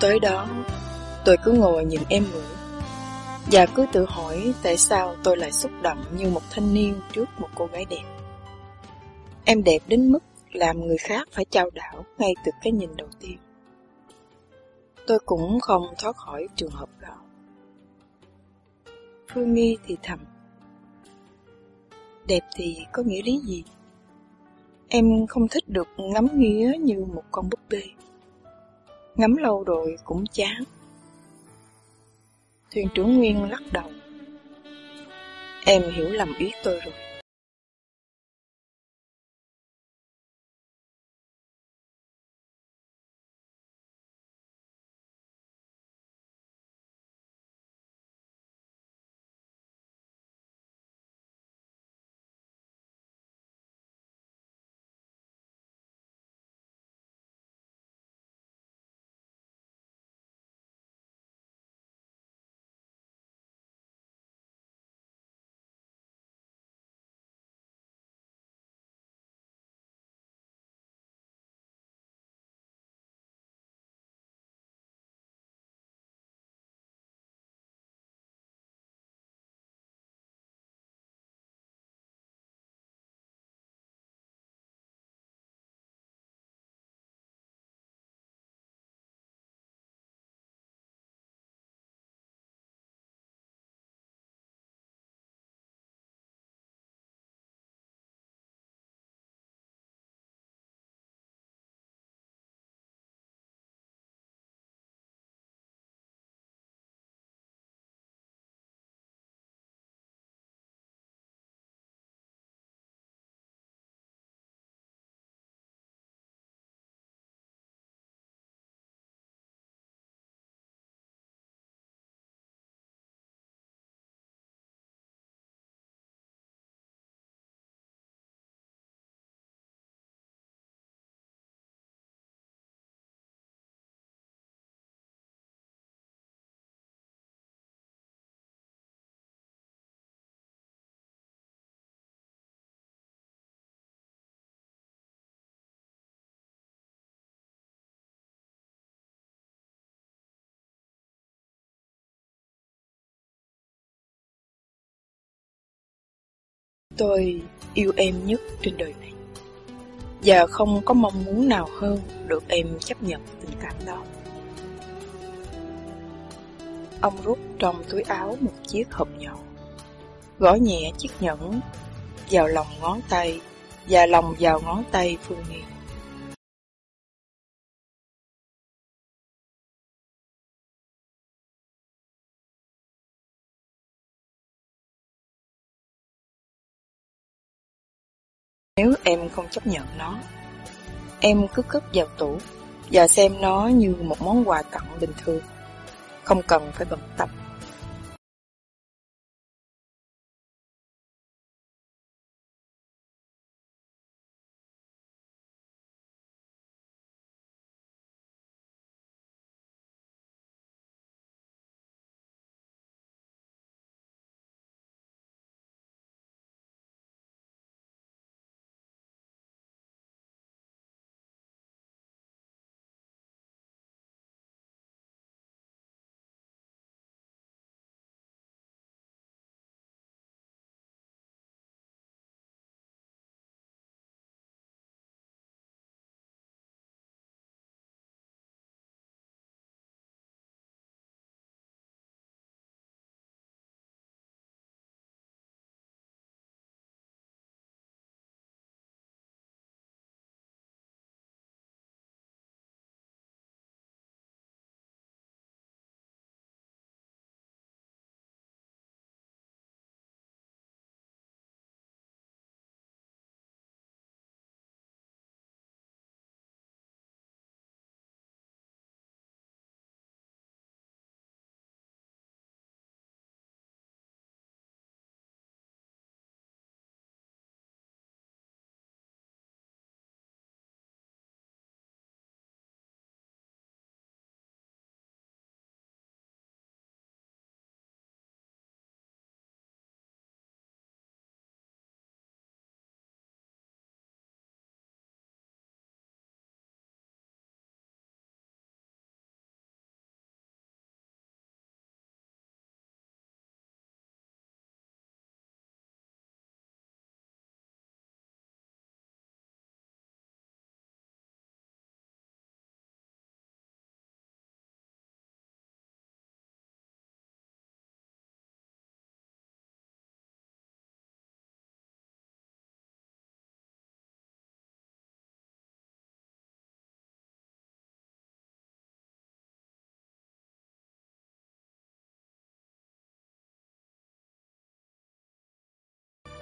tới đó, tôi cứ ngồi nhìn em ngủ và cứ tự hỏi tại sao tôi lại xúc động như một thanh niên trước một cô gái đẹp. Em đẹp đến mức làm người khác phải trao đảo ngay từ cái nhìn đầu tiên. Tôi cũng không thoát khỏi trường hợp đó. Phương Nghi thì thầm. Đẹp thì có nghĩa lý gì? Em không thích được ngắm nghía như một con búp bê. Ngắm lâu rồi cũng chán. Thuyền trưởng Nguyên lắc đầu. Em hiểu lầm ý tôi rồi. Tôi yêu em nhất trên đời này. Và không có mong muốn nào hơn được em chấp nhận tình cảm đó. Ông rút trong túi áo một chiếc hộp nhỏ, Gõ nhẹ chiếc nhẫn vào lòng ngón tay Và lòng vào ngón tay Phương Nghi Nếu em không chấp nhận nó, em cứ cất vào tủ và xem nó như một món quà tặng bình thường, không cần phải bận tâm.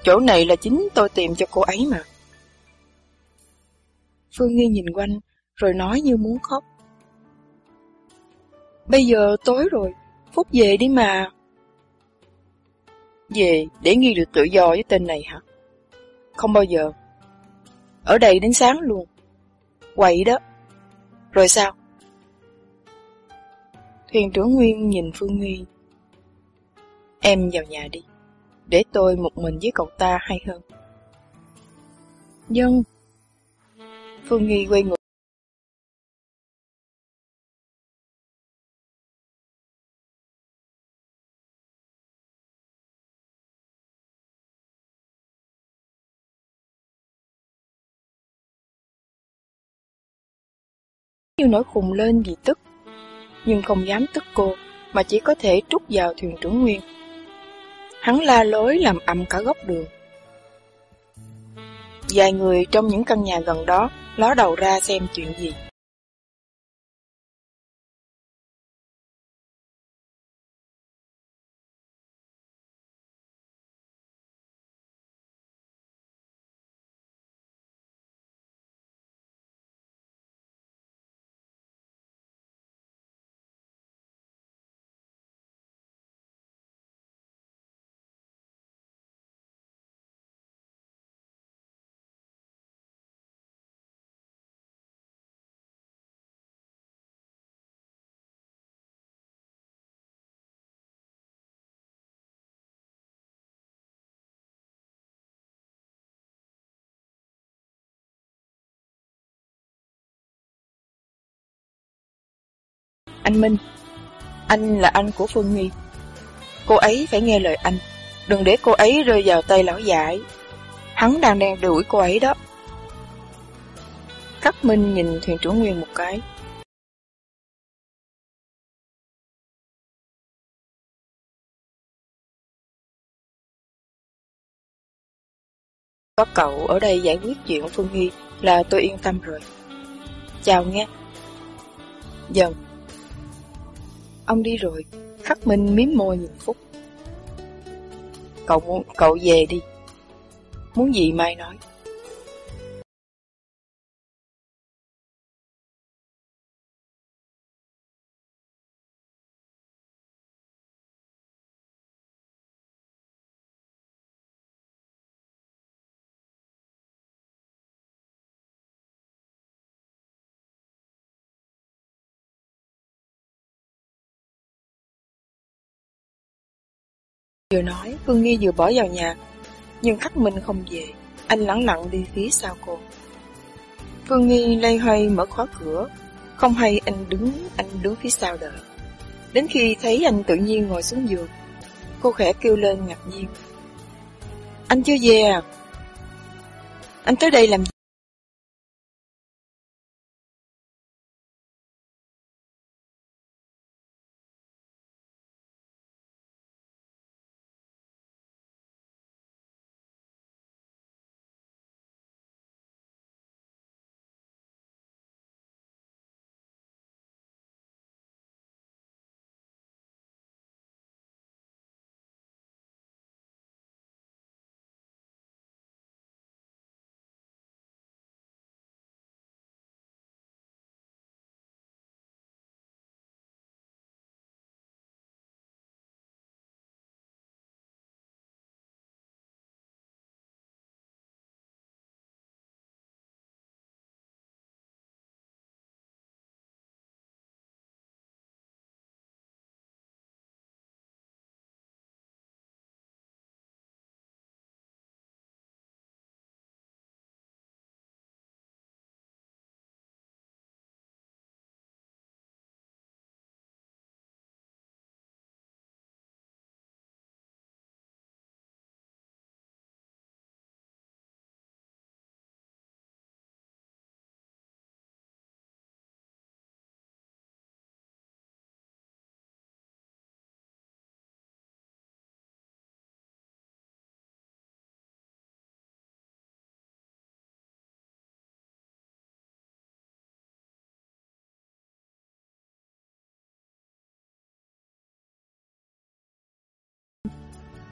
Chỗ này là chính tôi tìm cho cô ấy mà. Phương Nghi nhìn quanh, rồi nói như muốn khóc. Bây giờ tối rồi, Phúc về đi mà. Về để Nghi được tự do với tên này hả? Không bao giờ. Ở đây đến sáng luôn. Quậy đó. Rồi sao? Thuyền trưởng Nguyên nhìn Phương Nghi. Em vào nhà đi. Để tôi một mình với cậu ta hay hơn. Nhưng, Phương Nghi quay người. như nổi khùng lên vì tức, nhưng không dám tức cô, mà chỉ có thể trút vào thuyền trưởng Nguyên. Hắn la lối làm ầm cả góc đường. Vài người trong những căn nhà gần đó ló đầu ra xem chuyện gì. Anh Minh Anh là anh của Phương Nghi Cô ấy phải nghe lời anh Đừng để cô ấy rơi vào tay lão dại, Hắn đang đang đuổi cô ấy đó Cắt Minh nhìn thuyền trưởng Nguyên một cái Có cậu ở đây giải quyết chuyện Phương Nghi là tôi yên tâm rồi. Chào nghe. Dần. Ông đi rồi, khắc minh miếm môi nhìn Phúc. Cậu muốn, cậu về đi. Muốn gì Mai nói. Vừa nói, Phương Nghi vừa bỏ vào nhà, nhưng khách Minh không về, anh lẳng lặng đi phía sau cô. Phương Nghi lây hoay mở khóa cửa, không hay anh đứng, anh đứng phía sau đợi. Đến khi thấy anh tự nhiên ngồi xuống giường, cô khẽ kêu lên ngạc nhiên. Anh chưa về à? Anh tới đây làm gì?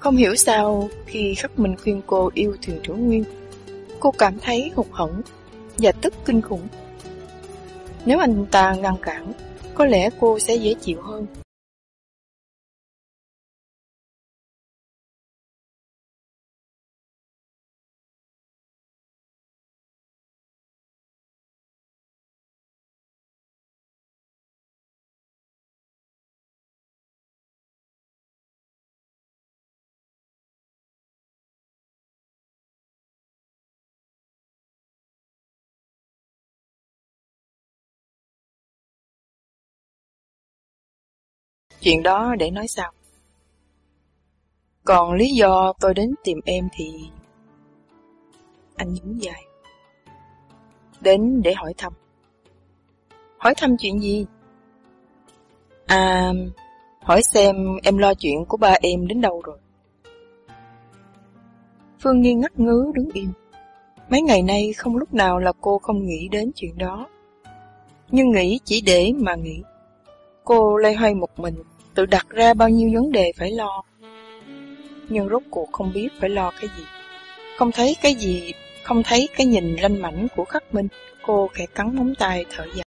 Không hiểu sao khi Khắc mình khuyên cô yêu thuyền trưởng Nguyên, cô cảm thấy hụt hẫng và tức kinh khủng. Nếu anh ta ngăn cản, có lẽ cô sẽ dễ chịu hơn. Chuyện đó để nói sau. Còn lý do tôi đến tìm em thì... Anh nhún dài. Đến để hỏi thăm. Hỏi thăm chuyện gì? À, hỏi xem em lo chuyện của ba em đến đâu rồi. Phương nghi ngắt ngứ đứng im. Mấy ngày nay không lúc nào là cô không nghĩ đến chuyện đó. Nhưng nghĩ chỉ để mà nghĩ. Cô lây hoay một mình, tự đặt ra bao nhiêu vấn đề phải lo. Nhưng rốt cuộc không biết phải lo cái gì. Không thấy cái gì, không thấy cái nhìn lanh mảnh của khắc minh, cô khẽ cắn móng tay thở dài.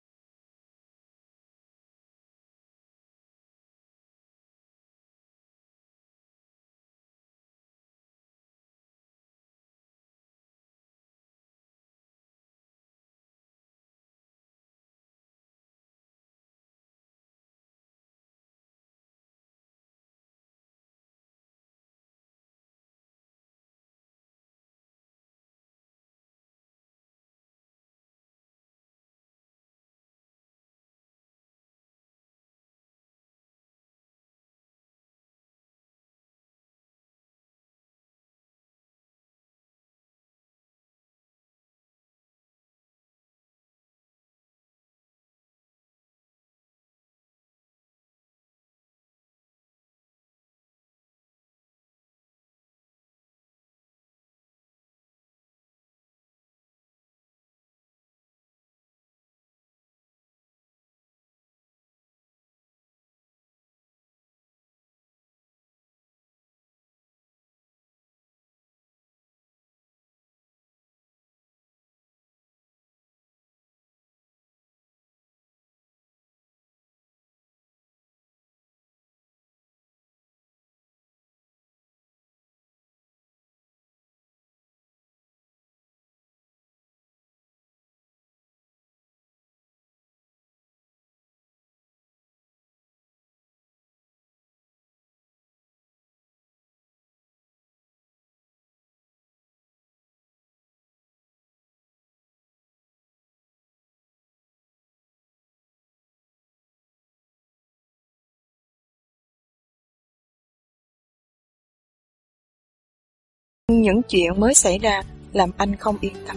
Những chuyện mới xảy ra làm anh không yên tâm.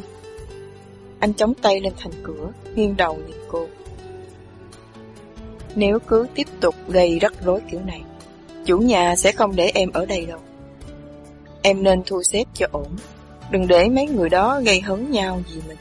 Anh chống tay lên thành cửa, nghiêng đầu nhìn cô. Nếu cứ tiếp tục gây rắc rối kiểu này, chủ nhà sẽ không để em ở đây đâu. Em nên thu xếp cho ổn, đừng để mấy người đó gây hấn nhau gì mình.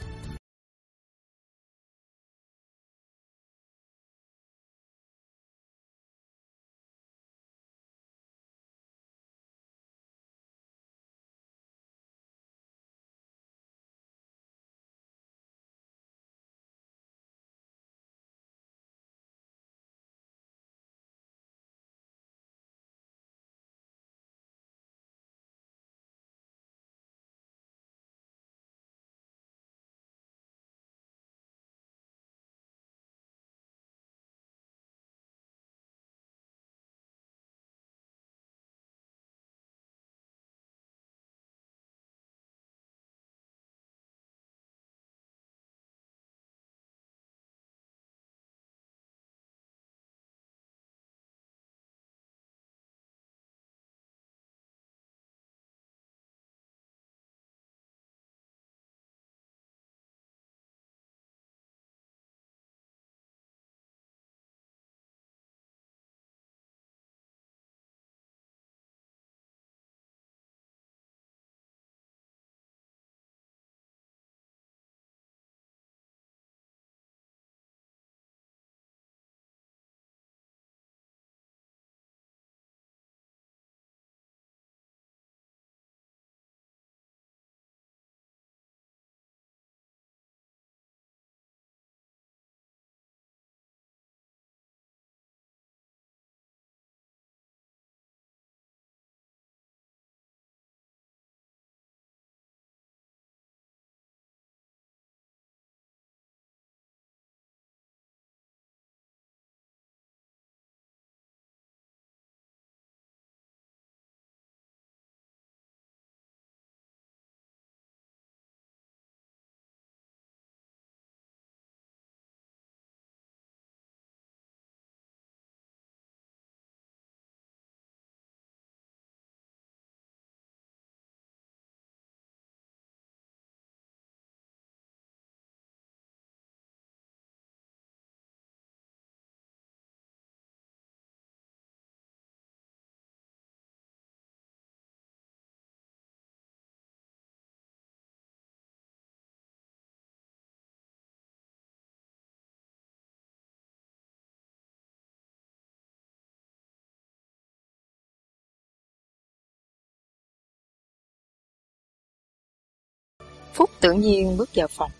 Phúc tự nhiên bước vào phòng.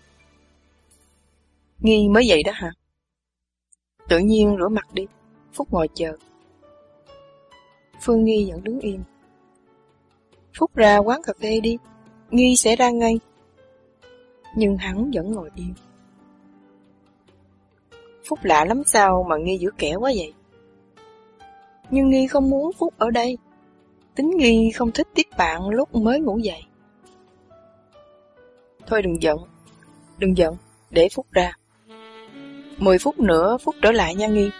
Nghi mới vậy đó hả? Tự nhiên rửa mặt đi. Phúc ngồi chờ. Phương Nghi vẫn đứng im. Phúc ra quán cà phê đi. Nghi sẽ ra ngay. Nhưng hắn vẫn ngồi im. Phúc lạ lắm sao mà Nghi giữ kẻ quá vậy? Nhưng Nghi không muốn Phúc ở đây. Tính Nghi không thích tiếp bạn lúc mới ngủ dậy. Thôi đừng giận, đừng giận, để Phúc ra. Mười phút nữa Phúc trở lại nha Nghi.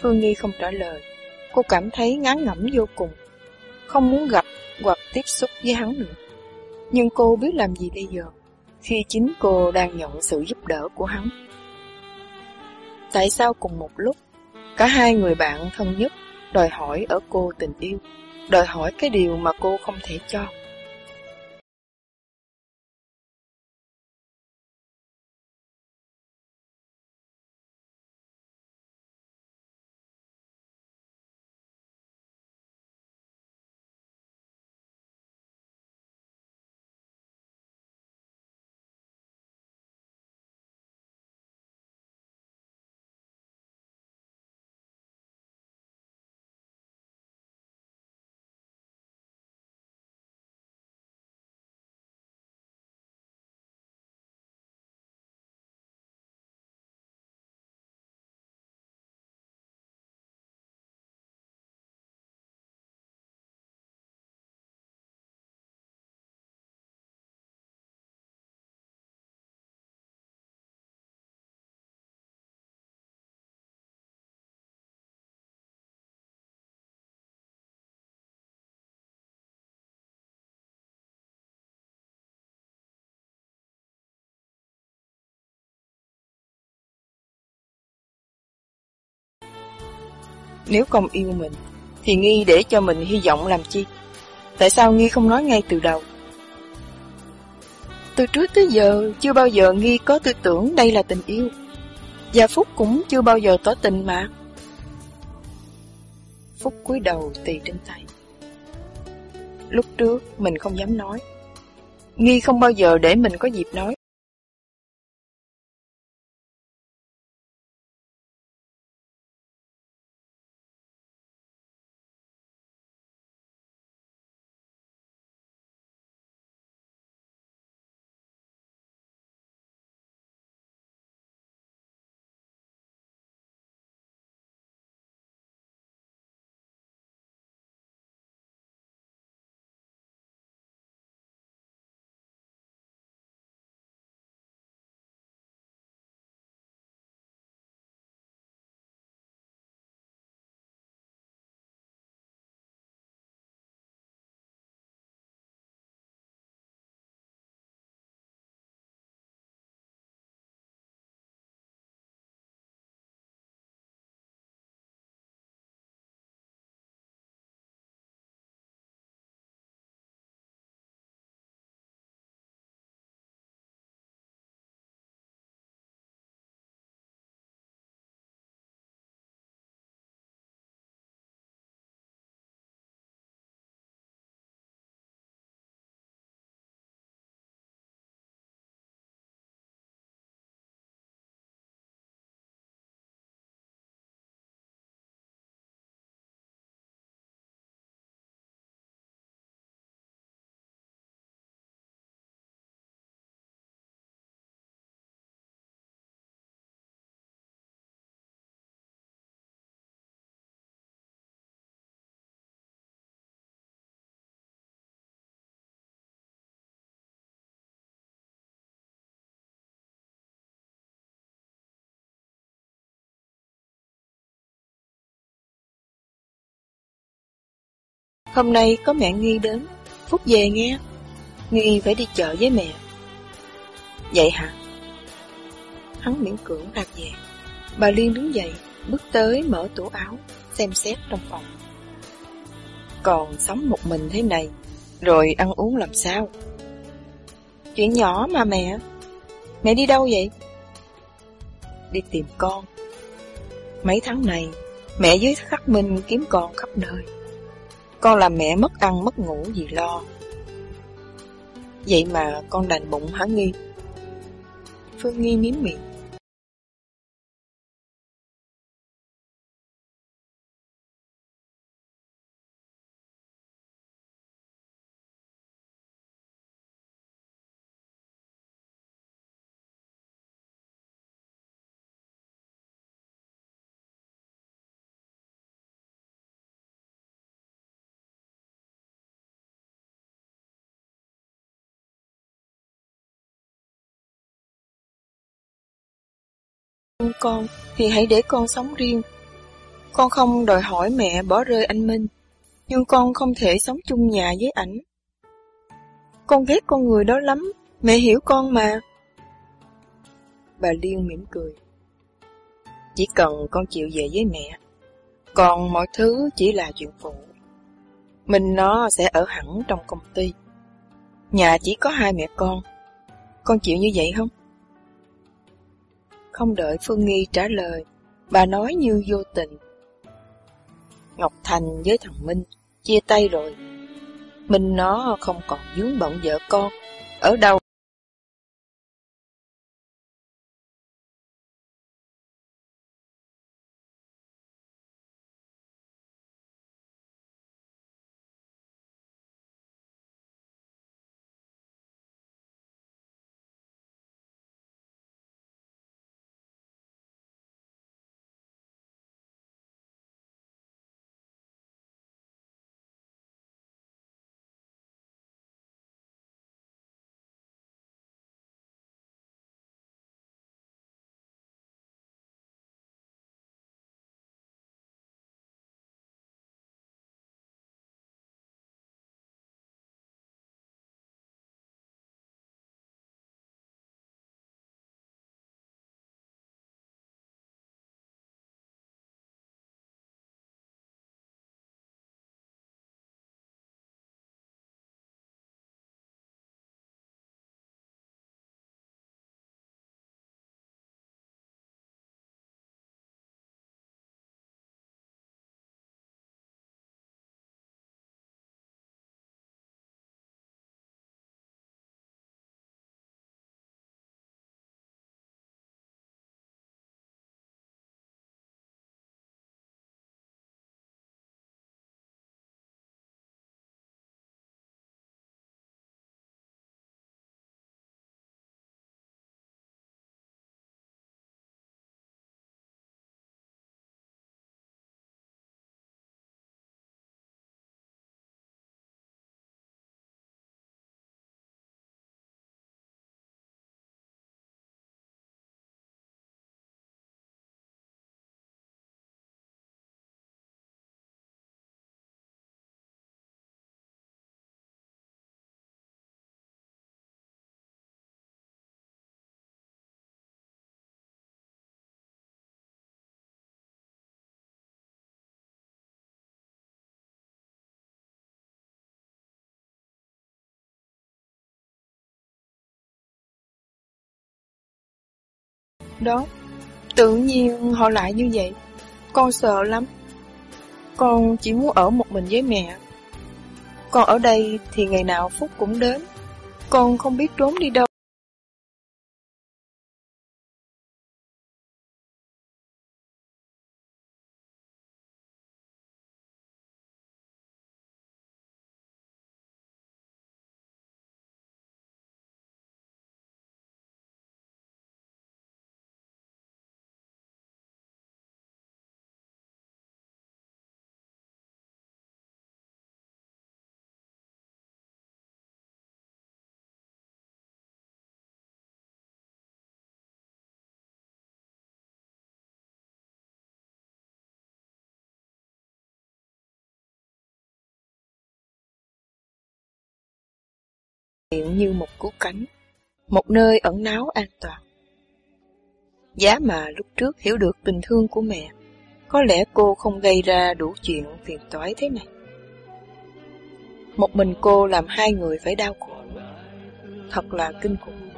Phương Nghi không trả lời. Cô cảm thấy ngán ngẩm vô cùng. Không muốn gặp hoặc tiếp xúc với hắn nữa. Nhưng cô biết làm gì bây giờ, khi chính cô đang nhận sự giúp đỡ của hắn. Tại sao cùng một lúc, cả hai người bạn thân nhất đòi hỏi ở cô tình yêu, đòi hỏi cái điều mà cô không thể cho? Nếu không yêu mình, thì Nghi để cho mình hy vọng làm chi? Tại sao Nghi không nói ngay từ đầu? Từ trước tới giờ, chưa bao giờ Nghi có tư tưởng đây là tình yêu. Và Phúc cũng chưa bao giờ tỏ tình mà. Phúc cúi đầu tì trên tay. Lúc trước mình không dám nói. Nghi không bao giờ để mình có dịp nói. Hôm nay có mẹ Nghi đến, Phúc về nghe. Nghi phải đi chợ với mẹ. Vậy hả? Hắn miễn cưỡng ra về. Bà Liên đứng dậy, bước tới mở tủ áo, xem xét trong phòng. Còn sống một mình thế này, rồi ăn uống làm sao? Chuyện nhỏ mà mẹ. Mẹ đi đâu vậy? Đi tìm con. Mấy tháng này, mẹ với Khắc Minh kiếm con khắp nơi. Con làm mẹ mất ăn, mất ngủ vì lo. Vậy mà con đành bụng hả Nghi? Phương Nghi miếm miệng. Con thì hãy để con sống riêng. Con không đòi hỏi mẹ bỏ rơi anh Minh, nhưng con không thể sống chung nhà với ảnh. Con ghét con người đó lắm, mẹ hiểu con mà. Bà Liên mỉm cười. Chỉ cần con chịu về với mẹ, còn mọi thứ chỉ là chuyện phụ. Mình nó sẽ ở hẳn trong công ty. Nhà chỉ có hai mẹ con. Con chịu như vậy không? Không đợi Phương Nghi trả lời, bà nói như vô tình. Ngọc Thành với thằng Minh chia tay rồi. Minh nó không còn dướng bận vợ con. Ở đâu Đó, tự nhiên họ lại như vậy. Con sợ lắm. Con chỉ muốn ở một mình với mẹ. Con ở đây thì ngày nào Phúc cũng đến. Con không biết trốn đi đâu. Miệng như một cú cánh, một nơi ẩn náu an toàn. Giá mà lúc trước hiểu được tình thương của mẹ, có lẽ cô không gây ra đủ chuyện phiền toái thế này. Một mình cô làm hai người phải đau khổ, thật là kinh khủng.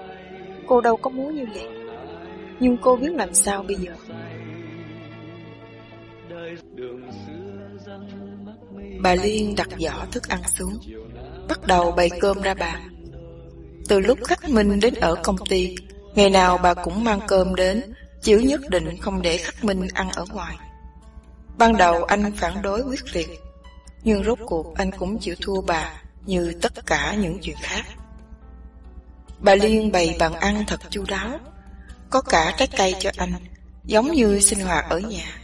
Cô đâu có muốn như vậy, nhưng cô biết làm sao bây giờ. Bà Liên đặt giỏ thức ăn xuống, bắt đầu bày cơm ra bàn. Từ lúc Khắc Minh đến ở công ty, ngày nào bà cũng mang cơm đến, chiếu nhất định không để Khắc Minh ăn ở ngoài. Ban đầu anh phản đối quyết liệt, nhưng rốt cuộc anh cũng chịu thua bà như tất cả những chuyện khác. Bà Liên bày bàn ăn thật chu đáo, có cả trái cây cho anh, giống như sinh hoạt ở nhà.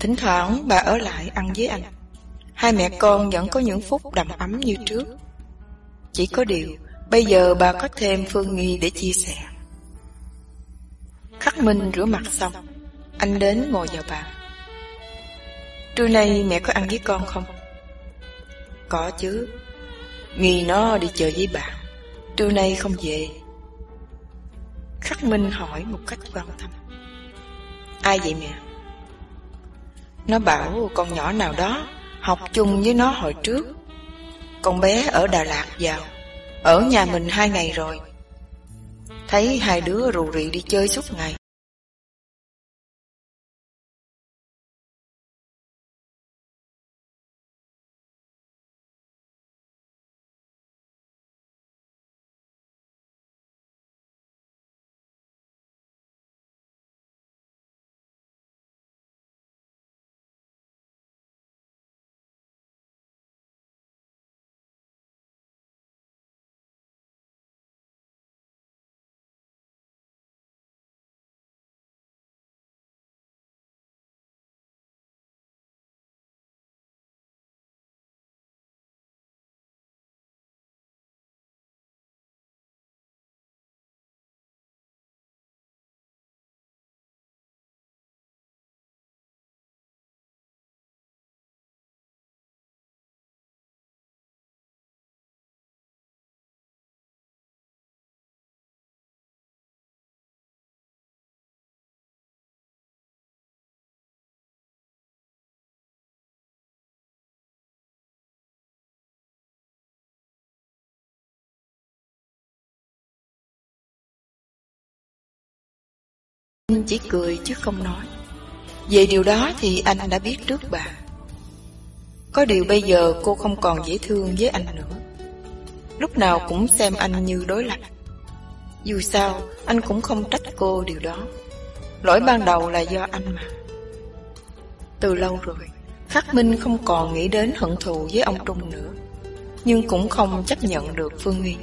Thỉnh thoảng bà ở lại ăn với anh. Hai mẹ con vẫn có những phút đầm ấm như trước. Chỉ có điều, bây giờ bà có thêm Phương Nghi để chia sẻ. Khắc Minh rửa mặt xong, anh đến ngồi vào bàn. Trưa nay mẹ có ăn với con không? Có chứ. Nghi nó đi chơi với bạn. Trưa nay không về. Khắc Minh hỏi một cách quan tâm. Ai vậy mẹ? Nó bảo con nhỏ nào đó học chung với nó hồi trước. Con bé ở Đà Lạt vào, ở nhà mình hai ngày rồi. Thấy hai đứa rù rị đi chơi suốt ngày. Anh chỉ cười chứ không nói. Về điều đó thì anh đã biết trước bà. Có điều bây giờ cô không còn dễ thương với anh nữa. Lúc nào cũng xem anh như đối lập. Dù sao, anh cũng không trách cô điều đó. Lỗi ban đầu là do anh mà. Từ lâu rồi, Khắc Minh không còn nghĩ đến hận thù với ông Trung nữa. Nhưng cũng không chấp nhận được Phương Nghi.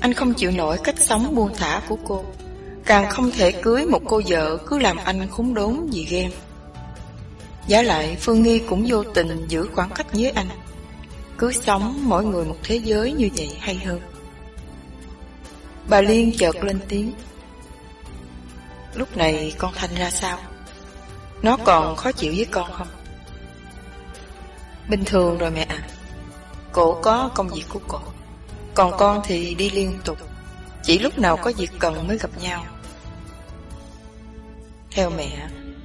Anh không chịu nổi cách sống buông thả của cô. Càng không thể cưới một cô vợ cứ làm anh khốn đốn vì ghen. Giá lại, Phương Nghi cũng vô tình giữ khoảng cách với anh. Cứ sống mỗi người một thế giới như vậy hay hơn. Bà Liên chợt lên tiếng. Lúc này con Thanh ra sao? Nó còn khó chịu với con không? Bình thường rồi mẹ ạ. Cổ có công việc của cổ. Còn con thì đi liên tục. Chỉ lúc nào có việc cần mới gặp nhau. Theo mẹ,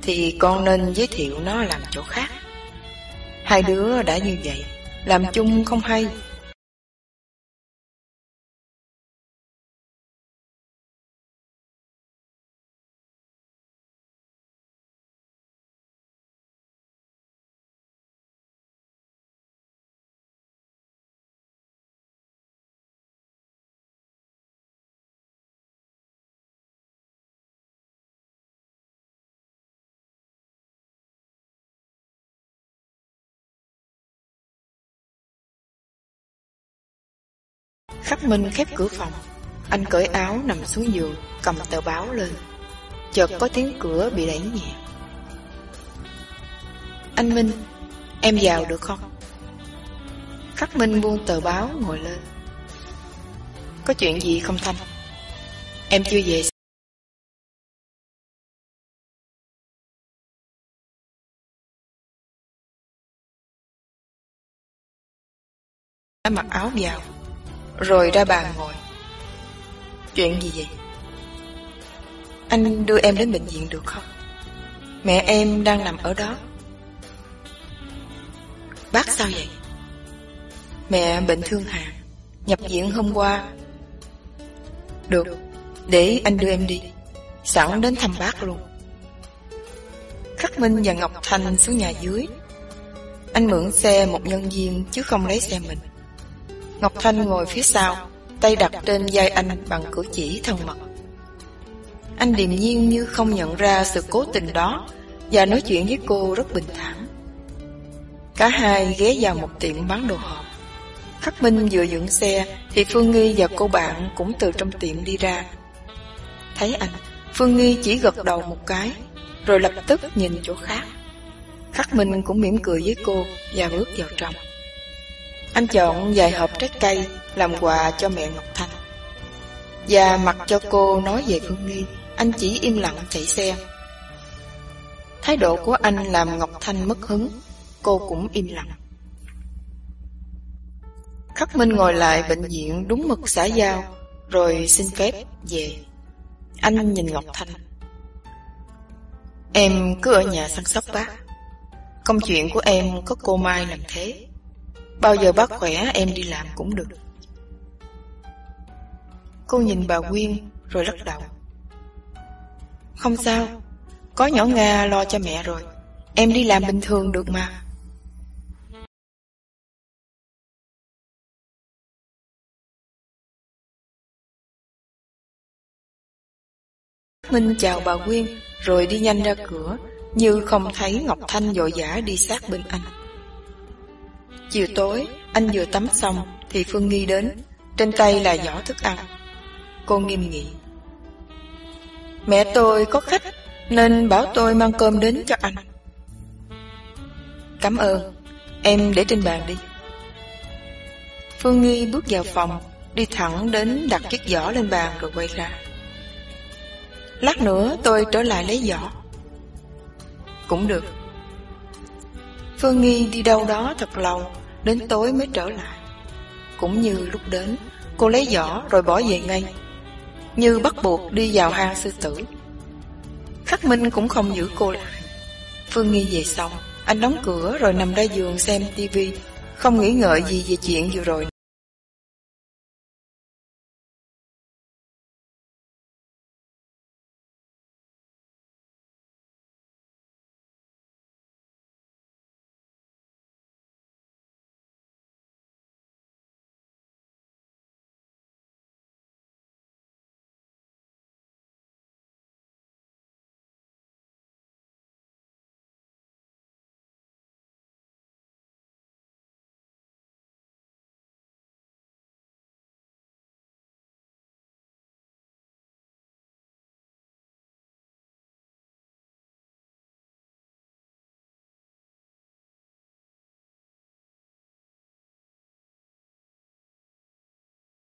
Thì con nên giới thiệu nó làm chỗ khác. Hai đứa đã như vậy, Làm chung không hay. Khắc Minh khép cửa phòng. Anh cởi áo nằm xuống giường, Cầm tờ báo lên. Chợt có tiếng cửa bị đẩy nhẹ. Anh Minh, Em vào được không? Khắc Minh buông tờ báo ngồi lên. Có chuyện gì không Thanh? Em chưa về đã mặc áo vào rồi ra bàn. Ngồi Chuyện gì vậy? Anh đưa em đến bệnh viện được không? Mẹ em đang nằm ở đó. Bác sao vậy? Mẹ bệnh thương hàn Nhập viện hôm qua. Được, Để anh đưa em đi. Sẵn đến thăm bác luôn. Khắc Minh và Ngọc Thanh xuống nhà dưới. Anh mượn xe một nhân viên Chứ không lấy xe mình. Ngọc Thanh ngồi phía sau, tay đặt trên vai anh bằng cử chỉ thân mật. Anh điềm nhiên như không nhận ra sự cố tình đó và nói chuyện với cô rất bình thản. Cả hai ghé vào một tiệm bán đồ hộp. Khắc Minh vừa dựng xe thì Phương Nghi và cô bạn cũng từ trong tiệm đi ra. Thấy anh, Phương Nghi chỉ gật đầu một cái, rồi lập tức nhìn chỗ khác. Khắc Minh cũng mỉm cười với cô và bước vào trong. Anh chọn vài hộp trái cây làm quà cho mẹ Ngọc Thanh. Và mặc cho cô nói về Phương Nghi, anh chỉ im lặng chạy xe. Thái độ của anh làm Ngọc Thanh mất hứng, cô cũng im lặng. Khắc Minh ngồi lại bệnh viện đúng mực xã giao, rồi xin phép về. Anh nhìn Ngọc Thanh. Em cứ ở nhà săn sóc bác. Công chuyện của em có cô Mai làm thế. Bao giờ bác khỏe em đi làm cũng được. Cô nhìn bà Quyên rồi lắc đầu. Không sao, có nhỏ Nga lo cho mẹ rồi. Em đi làm bình thường được mà. Minh chào bà Quyên rồi đi nhanh ra cửa như không thấy Ngọc Thanh vội vã đi sát bên anh. Chiều tối, anh vừa tắm xong thì Phương Nghi đến, trên tay là giỏ thức ăn. Cô nghiêm nghị. Mẹ tôi có khách nên bảo tôi mang cơm đến cho anh. Cảm ơn, em để trên bàn đi. Phương Nghi bước vào phòng, đi thẳng đến đặt chiếc giỏ lên bàn rồi quay ra. Lát nữa tôi trở lại lấy giỏ. Cũng được. Phương Nghi đi đâu đó thật lâu, đến tối mới trở lại. Cũng như lúc đến, cô lấy giỏ rồi bỏ về ngay. Như bắt buộc đi vào hang sư tử. Khắc Minh cũng không giữ cô lại. Phương Nghi về xong, anh đóng cửa rồi nằm ra giường xem tivi, không nghĩ ngợi gì về chuyện vừa rồi.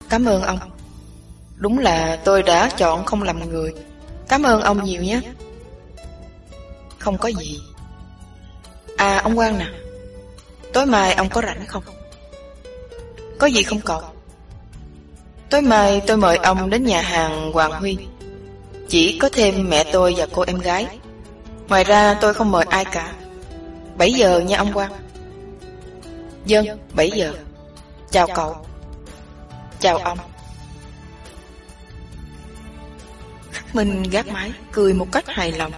Cảm ơn ông. Đúng là tôi đã chọn không làm người. Cảm ơn ông nhiều nhé. Không có gì. À ông Quang nè. Tối mai ông có rảnh không? Có gì không cậu? Tối mai tôi mời ông đến nhà hàng Hoàng Huy. Chỉ có thêm mẹ tôi và cô em gái. Ngoài ra tôi không mời ai cả. 7 giờ nha ông Quang. Dân, 7 giờ. Chào cậu. Chào ông. Mình Minh gác máy, Cười một cách hài lòng.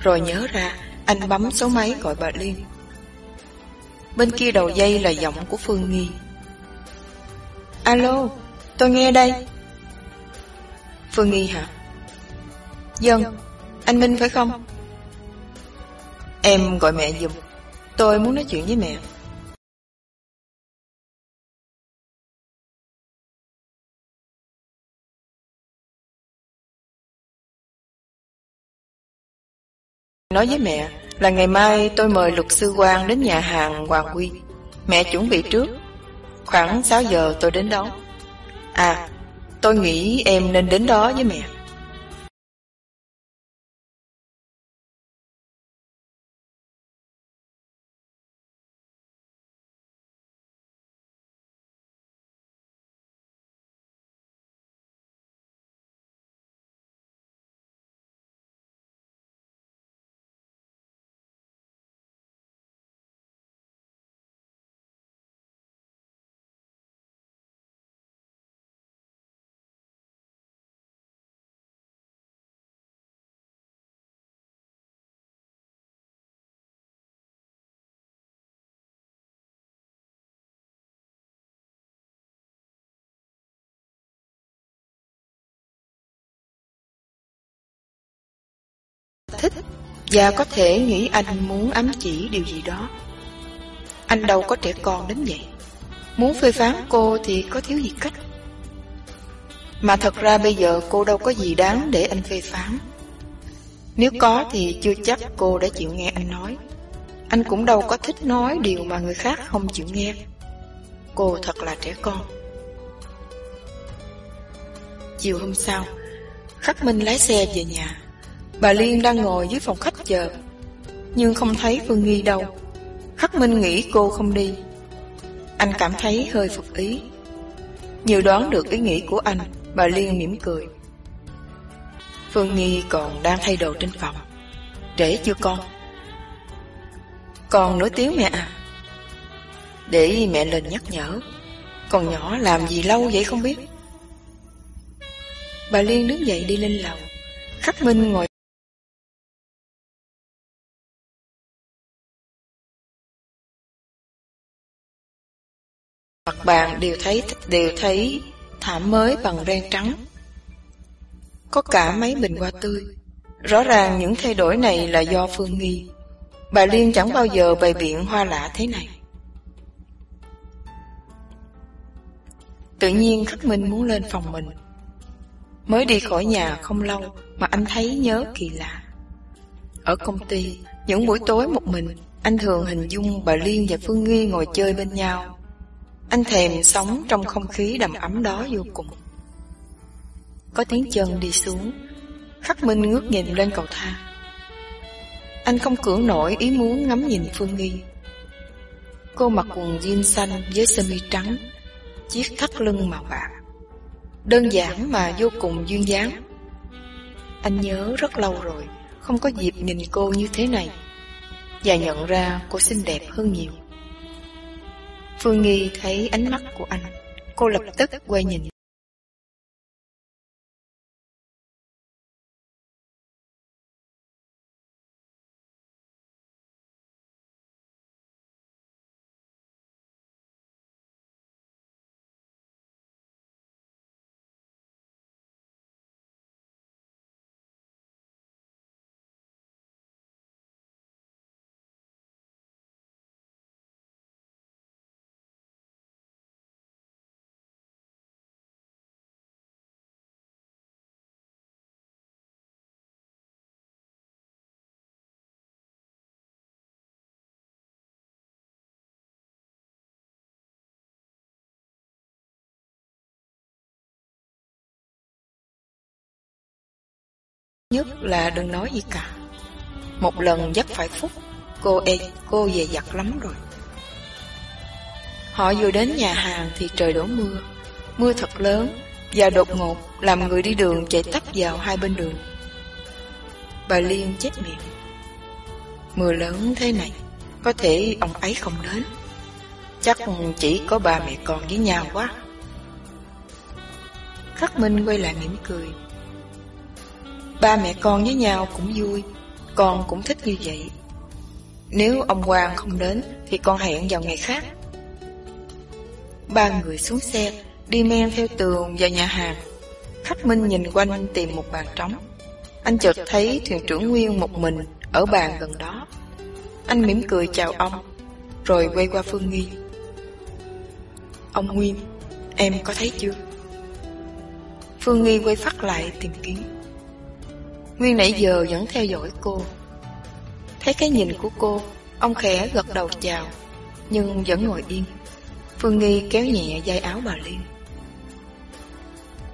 Rồi nhớ ra, Anh bấm số máy gọi bà Liên. Bên kia đầu dây là giọng của Phương Nghi. Alo, Tôi nghe đây. Phương Nghi hả? Dân, Anh Minh phải không? Em gọi mẹ dùm Tôi muốn nói chuyện với mẹ. Nói với mẹ là ngày mai tôi mời luật sư Quang đến nhà hàng Hoàng Quy. Mẹ chuẩn bị trước. Khoảng 6 giờ tôi đến đó. À, tôi nghĩ em nên đến đó với mẹ. Và có thể nghĩ anh muốn ám chỉ điều gì đó. Anh đâu có trẻ con đến vậy. Muốn phê phán cô thì có thiếu gì cách. Mà thật ra bây giờ cô đâu có gì đáng để anh phê phán. Nếu có thì chưa chắc cô đã chịu nghe anh nói. Anh cũng đâu có thích nói điều mà người khác không chịu nghe. Cô thật là trẻ con. Chiều hôm sau, Khắc Minh lái xe về nhà. Bà Liên đang ngồi dưới phòng khách chờ, Nhưng không thấy Phương Nghi đâu. Khắc Minh nghĩ cô không đi. Anh cảm thấy hơi phục ý. Nhiều đoán được ý nghĩ của anh, Bà Liên mỉm cười. Phương Nghi còn đang thay đồ trên phòng. Trễ chưa con? Còn nửa tiếng mẹ à. Để mẹ lên nhắc nhở. Còn nhỏ làm gì lâu vậy không biết. Bà Liên đứng dậy đi lên lầu. Khắc Minh ngồi bạn đều thấy đều thấy thảm mới bằng ren trắng. Có cả mấy bình hoa tươi. Rõ ràng những thay đổi này là do Phương Nghi. Bà Liên chẳng bao giờ bày biện hoa lạ thế này. Tự nhiên Khắc Minh muốn lên phòng mình. Mới đi khỏi nhà không lâu mà anh thấy nhớ kỳ lạ. Ở công ty, những buổi tối một mình, anh thường hình dung bà Liên và Phương Nghi ngồi chơi bên nhau. Anh thèm sống trong không khí đầm ấm đó vô cùng. Có tiếng chân đi xuống, Khắc Minh ngước nhìn lên cầu thang. Anh không cưỡng nổi ý muốn ngắm nhìn Phương Nghi. Cô mặc quần jean xanh với sơ mi trắng, chiếc thắt lưng màu bạc. Đơn giản mà vô cùng duyên dáng Anh nhớ rất lâu rồi Không có dịp nhìn cô như thế này Và nhận ra cô xinh đẹp hơn nhiều Phương Nghi thấy ánh mắt của anh Cô lập tức quay nhìn. Nhất là đừng nói gì cả. Một lần dắt phải phúc Cô ê, cô về giặt lắm rồi. Họ vừa đến nhà hàng thì trời đổ mưa. Mưa thật lớn Và đột ngột làm người đi đường chạy tấp vào hai bên đường. Bà Liên chết miệng. Mưa lớn thế này Có thể ông ấy không đến. Chắc chỉ có bà mẹ con với nhau quá. Khắc Minh quay lại mỉm cười. Ba mẹ con với nhau cũng vui, Con cũng thích như vậy. Nếu ông Quang không đến Thì con hẹn vào ngày khác. Ba người xuống xe, Đi men theo tường vào nhà hàng. Khách Minh nhìn quanh tìm một bàn trống. Anh chợt thấy thuyền trưởng Nguyên một mình Ở bàn gần đó. Anh mỉm cười chào ông, Rồi quay qua Phương Nghi. Ông Nguyên, Em có thấy chưa? Phương Nghi quay phát lại tìm kiếm. Nguyên nãy giờ vẫn theo dõi cô. Thấy cái nhìn của cô, Ông khẽ gật đầu chào, Nhưng vẫn ngồi yên. Phương Nghi kéo nhẹ dây áo bà Liên.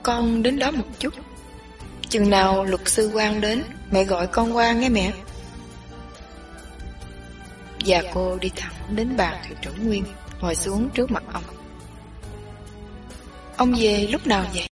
Con đến đó một chút. Chừng nào luật sư quan đến, Mẹ gọi con qua nghe mẹ. Và cô đi thẳng đến bàn thuyền trưởng Nguyên, Ngồi xuống trước mặt ông. Ông về lúc nào vậy?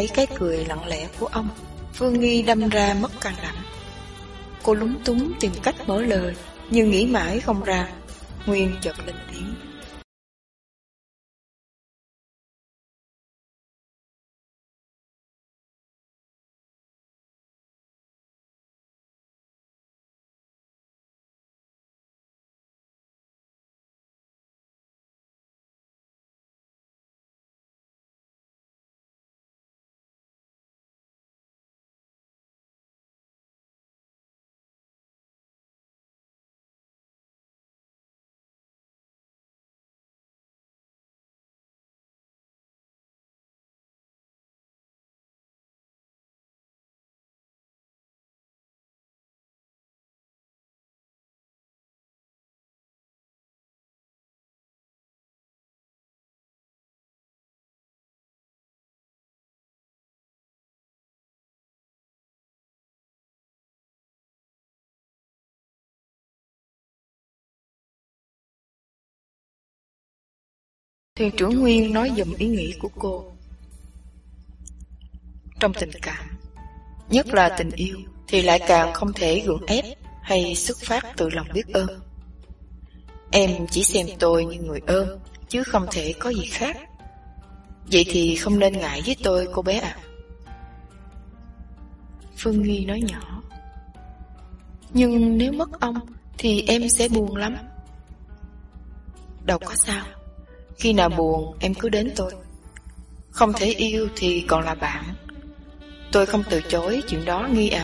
Thấy cái cười lặng lẽ của ông, Phương Nghi đâm ra mất can đảm. Cô lúng túng tìm cách mở lời, nhưng nghĩ mãi không ra. Nguyên chợt lên tiếng. Thuyền trưởng Nguyên nói dùm ý nghĩ của cô. Trong tình cảm, nhất là tình yêu, thì lại càng không thể gượng ép hay xuất phát từ lòng biết ơn. Em chỉ xem tôi như người ơn, chứ không thể có gì khác. Vậy thì không nên ngại với tôi cô bé ạ. Phương Nghi nói nhỏ. Nhưng nếu mất ông thì em sẽ buồn lắm. Đâu có sao. Khi nào buồn, em cứ đến tôi. Không thể yêu thì còn là bạn. Tôi không từ chối chuyện đó, nghi à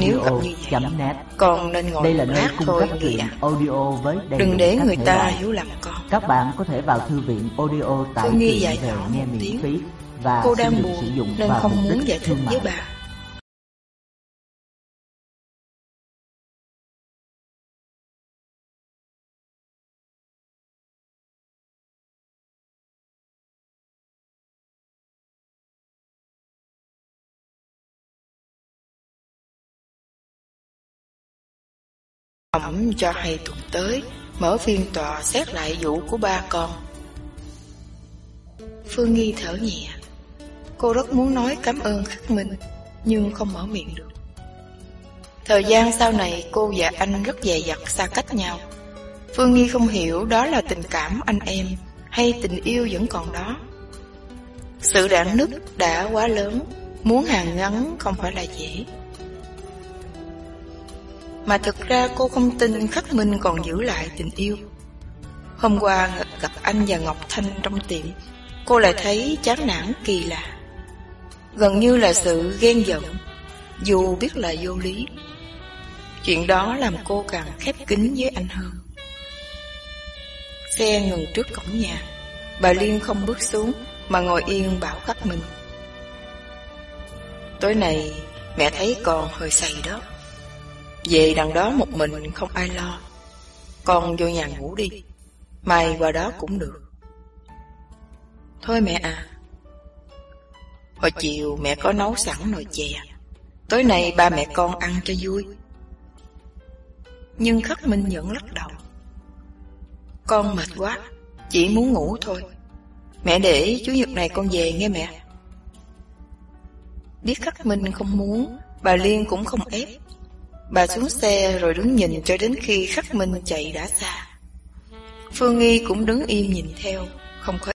nếu gặp như vậy. Con nên ngồi Đây là nơi cung cấp truyện ạ. audio với đầy Đừng để người ta loại. hiểu lầm con. Các bạn có thể vào thư viện audio nghi truyện nhỏ nghe miễn phí và Cô đang buồn sử dụng nên không muốn giải thích với bà. Ẩm cho hay tuần tới mở phiên tòa xét lại vụ của ba con. Phương Nghi thở nhẹ. Cô rất muốn nói cảm ơn Khắc Minh, nhưng không mở miệng được. Thời gian sau này cô và anh rất dè dặt xa cách nhau. Phương Nghi không hiểu đó là tình cảm anh em hay tình yêu vẫn còn đó. Sự rạn nứt đã quá lớn, muốn hàn ngắn không phải là dễ. Mà thực ra cô không tin Khắc Minh còn giữ lại tình yêu. Hôm qua gặp anh và Ngọc Thanh trong tiệm, cô lại thấy chán nản kỳ lạ. Gần như là sự ghen giận, dù biết là vô lý. Chuyện đó làm cô càng khép kín với anh hơn. Xe ngừng trước cổng nhà, bà Liên không bước xuống mà ngồi yên bảo Khắc Minh. Tối nay mẹ thấy con hơi say đó. Về đằng đó một mình không ai lo. Con vô nhà ngủ đi. Mày qua đó cũng được. Thôi mẹ à. Hồi chiều mẹ có nấu sẵn nồi chè. Tối nay ba mẹ con ăn cho vui. Nhưng Khắc Minh vẫn lắc đầu. Con mệt quá, Chỉ muốn ngủ thôi. Mẹ để Chủ nhật này con về nghe mẹ. Biết Khắc Minh không muốn, Bà Liên cũng không ép. Bà xuống xe rồi đứng nhìn cho đến khi khắc minh chạy đã xa. Phương Nghi cũng đứng im nhìn theo, không có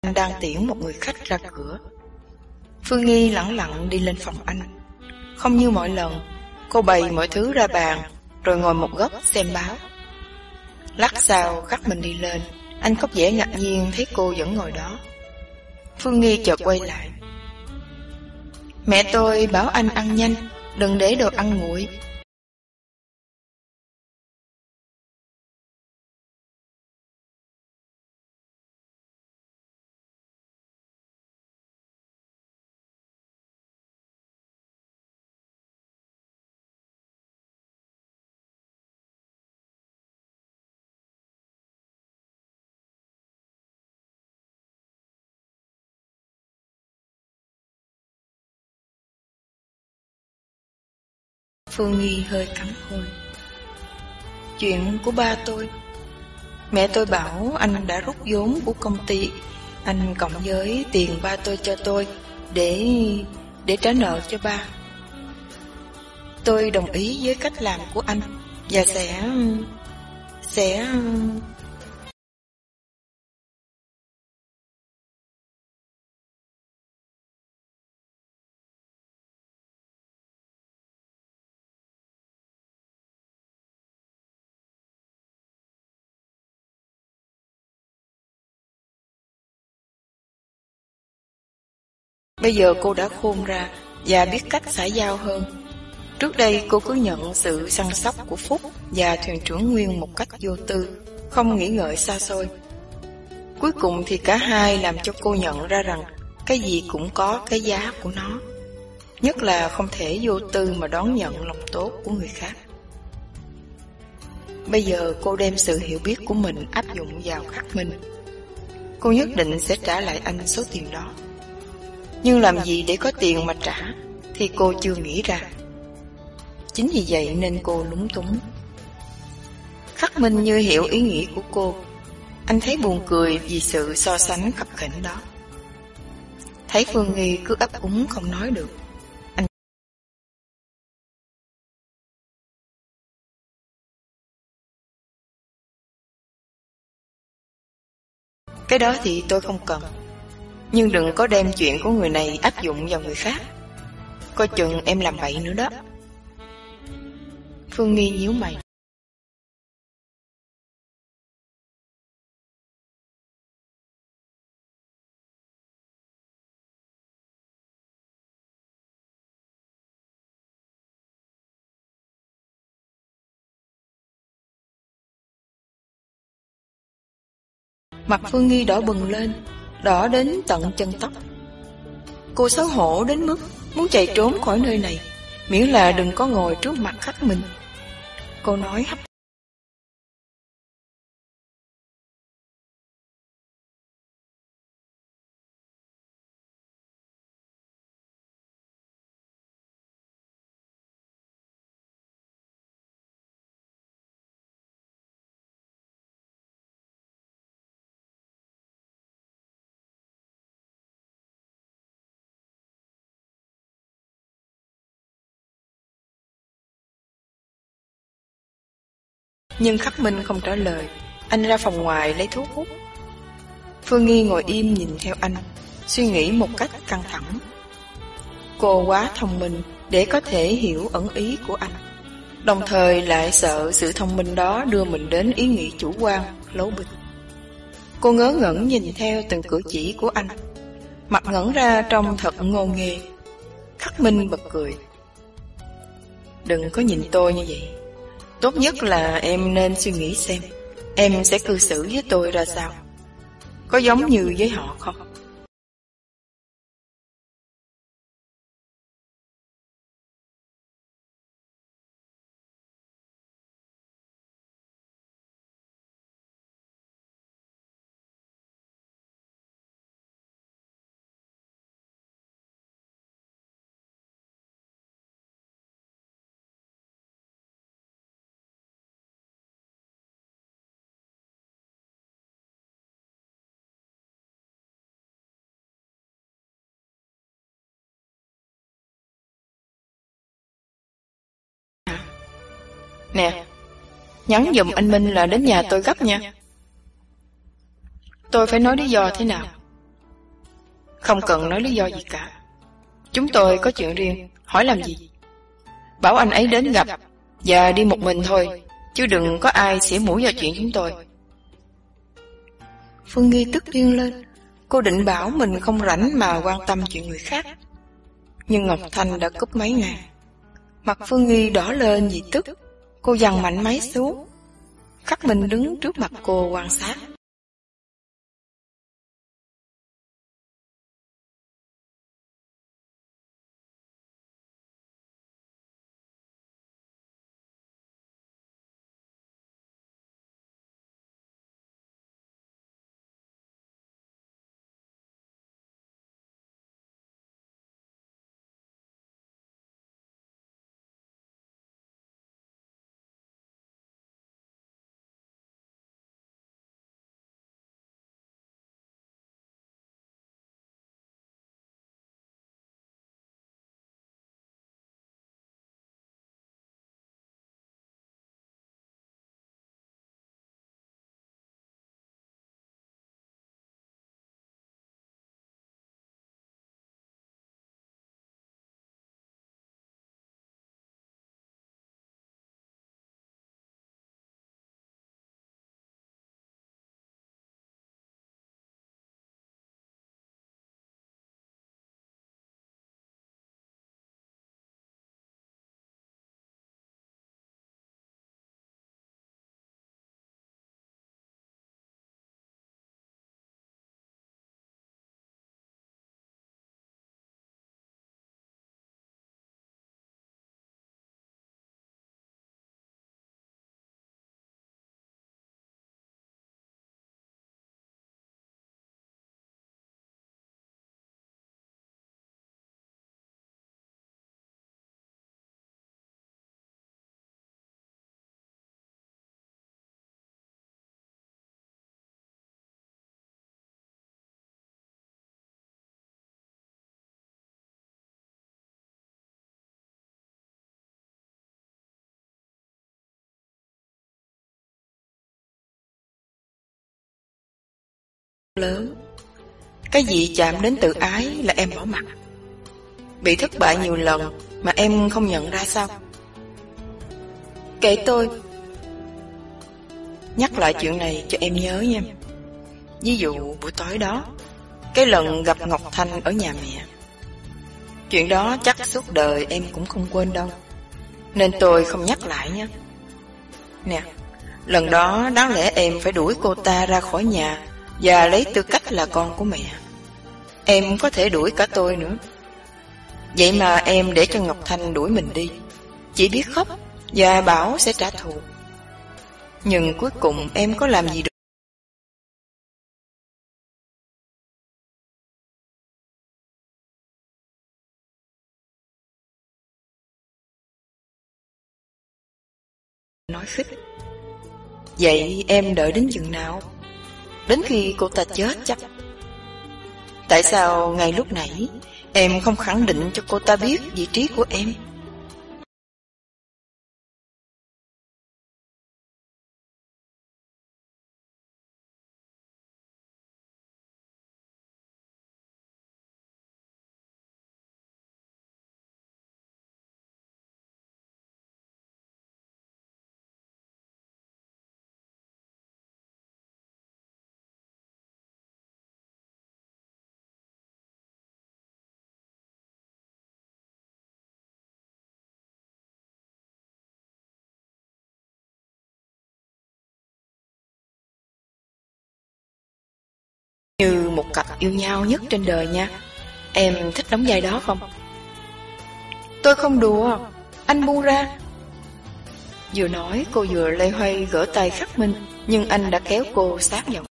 Anh đang tiễn một người khách ra cửa. Phương Nghi lẳng lặng đi lên phòng anh. Không như mọi lần, cô bày mọi thứ ra bàn, rồi ngồi một góc xem báo. Lát sau khắc mình đi lên, anh có vẻ ngạc nhiên thấy cô vẫn ngồi đó. Phương Nghi chợt quay lại. Mẹ tôi bảo anh ăn nhanh, đừng để đồ ăn nguội. Phương Nghi hơi cắn môi. Chuyện của ba tôi. Mẹ tôi bảo anh đã rút vốn của công ty, anh cộng với tiền ba tôi cho tôi để để trả nợ cho ba. Tôi đồng ý với cách làm của anh và sẽ sẽ Bây giờ cô đã khôn ra và biết cách xã giao hơn. Trước đây cô cứ nhận sự săn sóc của Phúc và thuyền trưởng Nguyên một cách vô tư, không nghĩ ngợi xa xôi. Cuối cùng thì cả hai làm cho cô nhận ra rằng cái gì cũng có cái giá của nó. Nhất là không thể vô tư mà đón nhận lòng tốt của người khác. Bây giờ cô đem sự hiểu biết của mình áp dụng vào khắc minh. Cô nhất định sẽ trả lại anh số tiền đó. Nhưng làm gì để có tiền mà trả? Thì cô chưa nghĩ ra. Chính vì vậy nên cô lúng túng. Khắc Minh như hiểu ý nghĩ của cô. Anh thấy buồn cười vì sự so sánh khập khỉnh đó. Thấy Phương Nghi cứ ấp úng không nói được. Anh Cái đó thì tôi không cần. Nhưng đừng có đem chuyện của người này áp dụng vào người khác. Coi chừng em làm vậy nữa đó. Phương Nghi nhíu mày. Mặt Phương Nghi đỏ bừng lên đỏ đến tận chân tóc. Cô xấu hổ đến mức muốn chạy trốn khỏi nơi này, miễn là đừng có ngồi trước mặt khách mình. Cô nói hấp Nhưng khắc minh không trả lời. Anh ra phòng ngoài lấy thuốc hút. Phương Nghi ngồi im nhìn theo anh, Suy nghĩ một cách căng thẳng. Cô quá thông minh Để có thể hiểu ẩn ý của anh. Đồng thời lại sợ sự thông minh đó Đưa mình đến ý nghĩ chủ quan Lấu bịch. Cô ngớ ngẩn nhìn theo từng cử chỉ của anh. Mặt ngẩn ra trong thật ngô nghê. Khắc Minh bật cười. Đừng có nhìn tôi như vậy. Tốt nhất là em nên suy nghĩ xem, Em sẽ cư xử với tôi ra sao Có giống như với họ không? Nè, nhắn dùm anh Minh là đến nhà tôi gấp nha. Tôi phải nói lý do thế nào? Không cần nói lý do gì cả. Chúng tôi có chuyện riêng, hỏi làm gì? Bảo anh ấy đến gặp và đi một mình thôi, chứ đừng có ai xỉa mũi vào chuyện chúng tôi. Phương Nghi tức điên lên, cô định bảo mình không rảnh mà quan tâm chuyện người khác. Nhưng Ngọc Thanh đã cúp máy ngàn. Mặt Phương Nghi đỏ lên vì tức Cô dằn mạnh máy xuống. Khắc mình đứng trước mặt cô quan sát. Lớn. Cái gì chạm đến tự ái là em bỏ mặt. Bị thất bại nhiều lần Mà em không nhận ra sao? Kể tôi. Nhắc lại chuyện này cho em nhớ nha. Ví dụ buổi tối đó, Cái lần gặp Ngọc Thanh ở nhà mẹ. Chuyện đó chắc suốt đời em cũng không quên đâu. Nên tôi không nhắc lại nhé. Nè, Lần đó đáng lẽ em phải đuổi cô ta ra khỏi nhà và lấy tư cách là con của mẹ. Em có thể đuổi cả tôi nữa. Vậy mà em để cho Ngọc Thanh đuổi mình đi. Chỉ biết khóc và bảo sẽ trả thù. Nhưng cuối cùng em có làm gì được? Nói khích. Vậy em đợi đến chừng nào? Đến khi cô ta chết chắc. Tại sao ngay lúc nãy em không khẳng định cho cô ta biết vị trí của em? Cặp yêu nhau nhất trên đời nha. Em thích đóng vai đó không? Tôi không đùa. Anh buông ra. Vừa nói, cô vừa lây hoay gỡ tay khắc minh Nhưng anh đã kéo cô sát vào.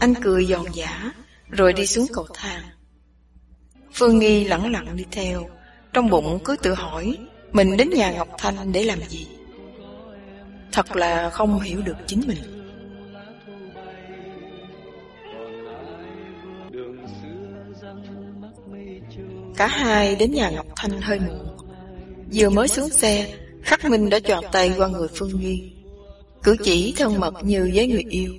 Anh cười giòn giả Rồi đi xuống cầu thang. Phương Nghi lẳng lặng đi theo. Trong bụng cứ tự hỏi, Mình đến nhà Ngọc Thanh để làm gì? Thật là không hiểu được chính mình. Cả hai đến nhà Ngọc Thanh hơi muộn. Vừa mới xuống xe, Khắc Minh đã chọn tay qua người Phương Nghi. Cử chỉ thân mật như với người yêu.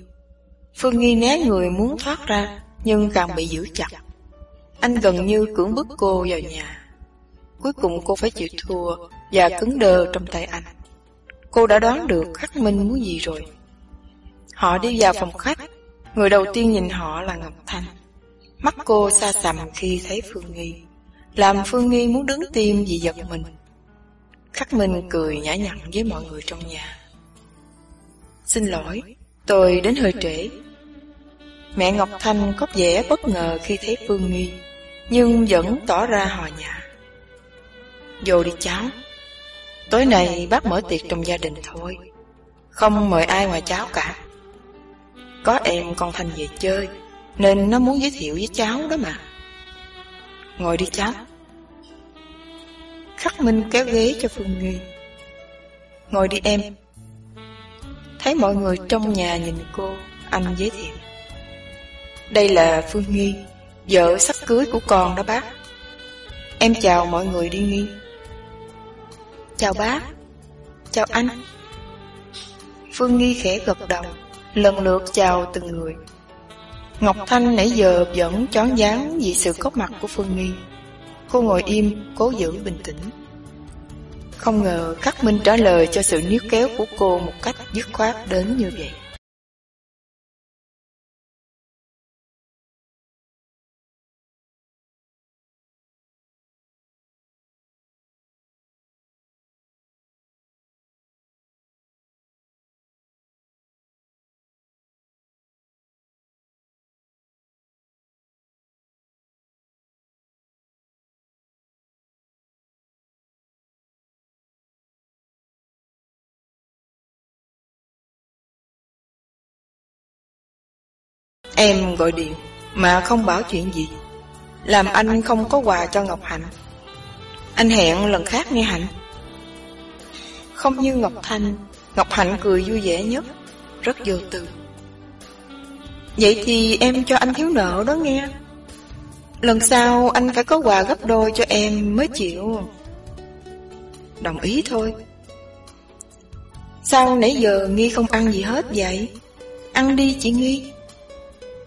Phương Nghi né người muốn thoát ra, Nhưng càng bị giữ chặt. Anh gần như cưỡng bức cô vào nhà. Cuối cùng cô phải chịu thua Và cứng đơ trong tay anh. Cô đã đoán được Khắc Minh muốn gì rồi. Họ đi vào phòng khách. Người đầu tiên nhìn họ là Ngọc Thanh. Mắt cô xa xăm khi thấy Phương Nghi. Làm Phương Nghi muốn đứng tim vì giật mình. Khắc Minh cười nhã nhặn với mọi người trong nhà. Xin lỗi. Tôi đến hơi trễ. Mẹ Ngọc Thanh có vẻ bất ngờ khi thấy Phương Nghi, nhưng vẫn tỏ ra hòa nhã. Vô đi cháu. Tối nay bác mở tiệc trong gia đình thôi. Không mời ai ngoài cháu cả. Có em con Thanh về chơi, nên nó muốn giới thiệu với cháu đó mà. Ngồi đi cháu. Khắc Minh kéo ghế cho Phương Nghi. Ngồi đi em, Thấy mọi người trong nhà nhìn cô Anh giới thiệu. Đây là Phương Nghi Vợ sắp cưới của con đó bác. Em chào mọi người đi Nghi. Chào bác. Chào anh. Phương Nghi khẽ gật đầu Lần lượt chào từng người. Ngọc Thanh nãy giờ vẫn chón dáng vì sự có mặt của Phương Nghi. Cô ngồi im, cố giữ bình tĩnh không ngờ Khắc Minh trả lời cho sự níu kéo của cô một cách dứt khoát đến như vậy. Em gọi điện, mà không bảo chuyện gì. Làm anh không có quà cho Ngọc Hạnh. Anh hẹn lần khác nghe Hạnh. Không như Ngọc Thanh, Ngọc Hạnh cười vui vẻ nhất, Rất vô tư. Vậy thì em cho anh thiếu nợ đó nghe. Lần sau anh phải có quà gấp đôi cho em mới chịu. Đồng ý thôi. Sao nãy giờ Nghi không ăn gì hết vậy? Ăn đi chị Nghi.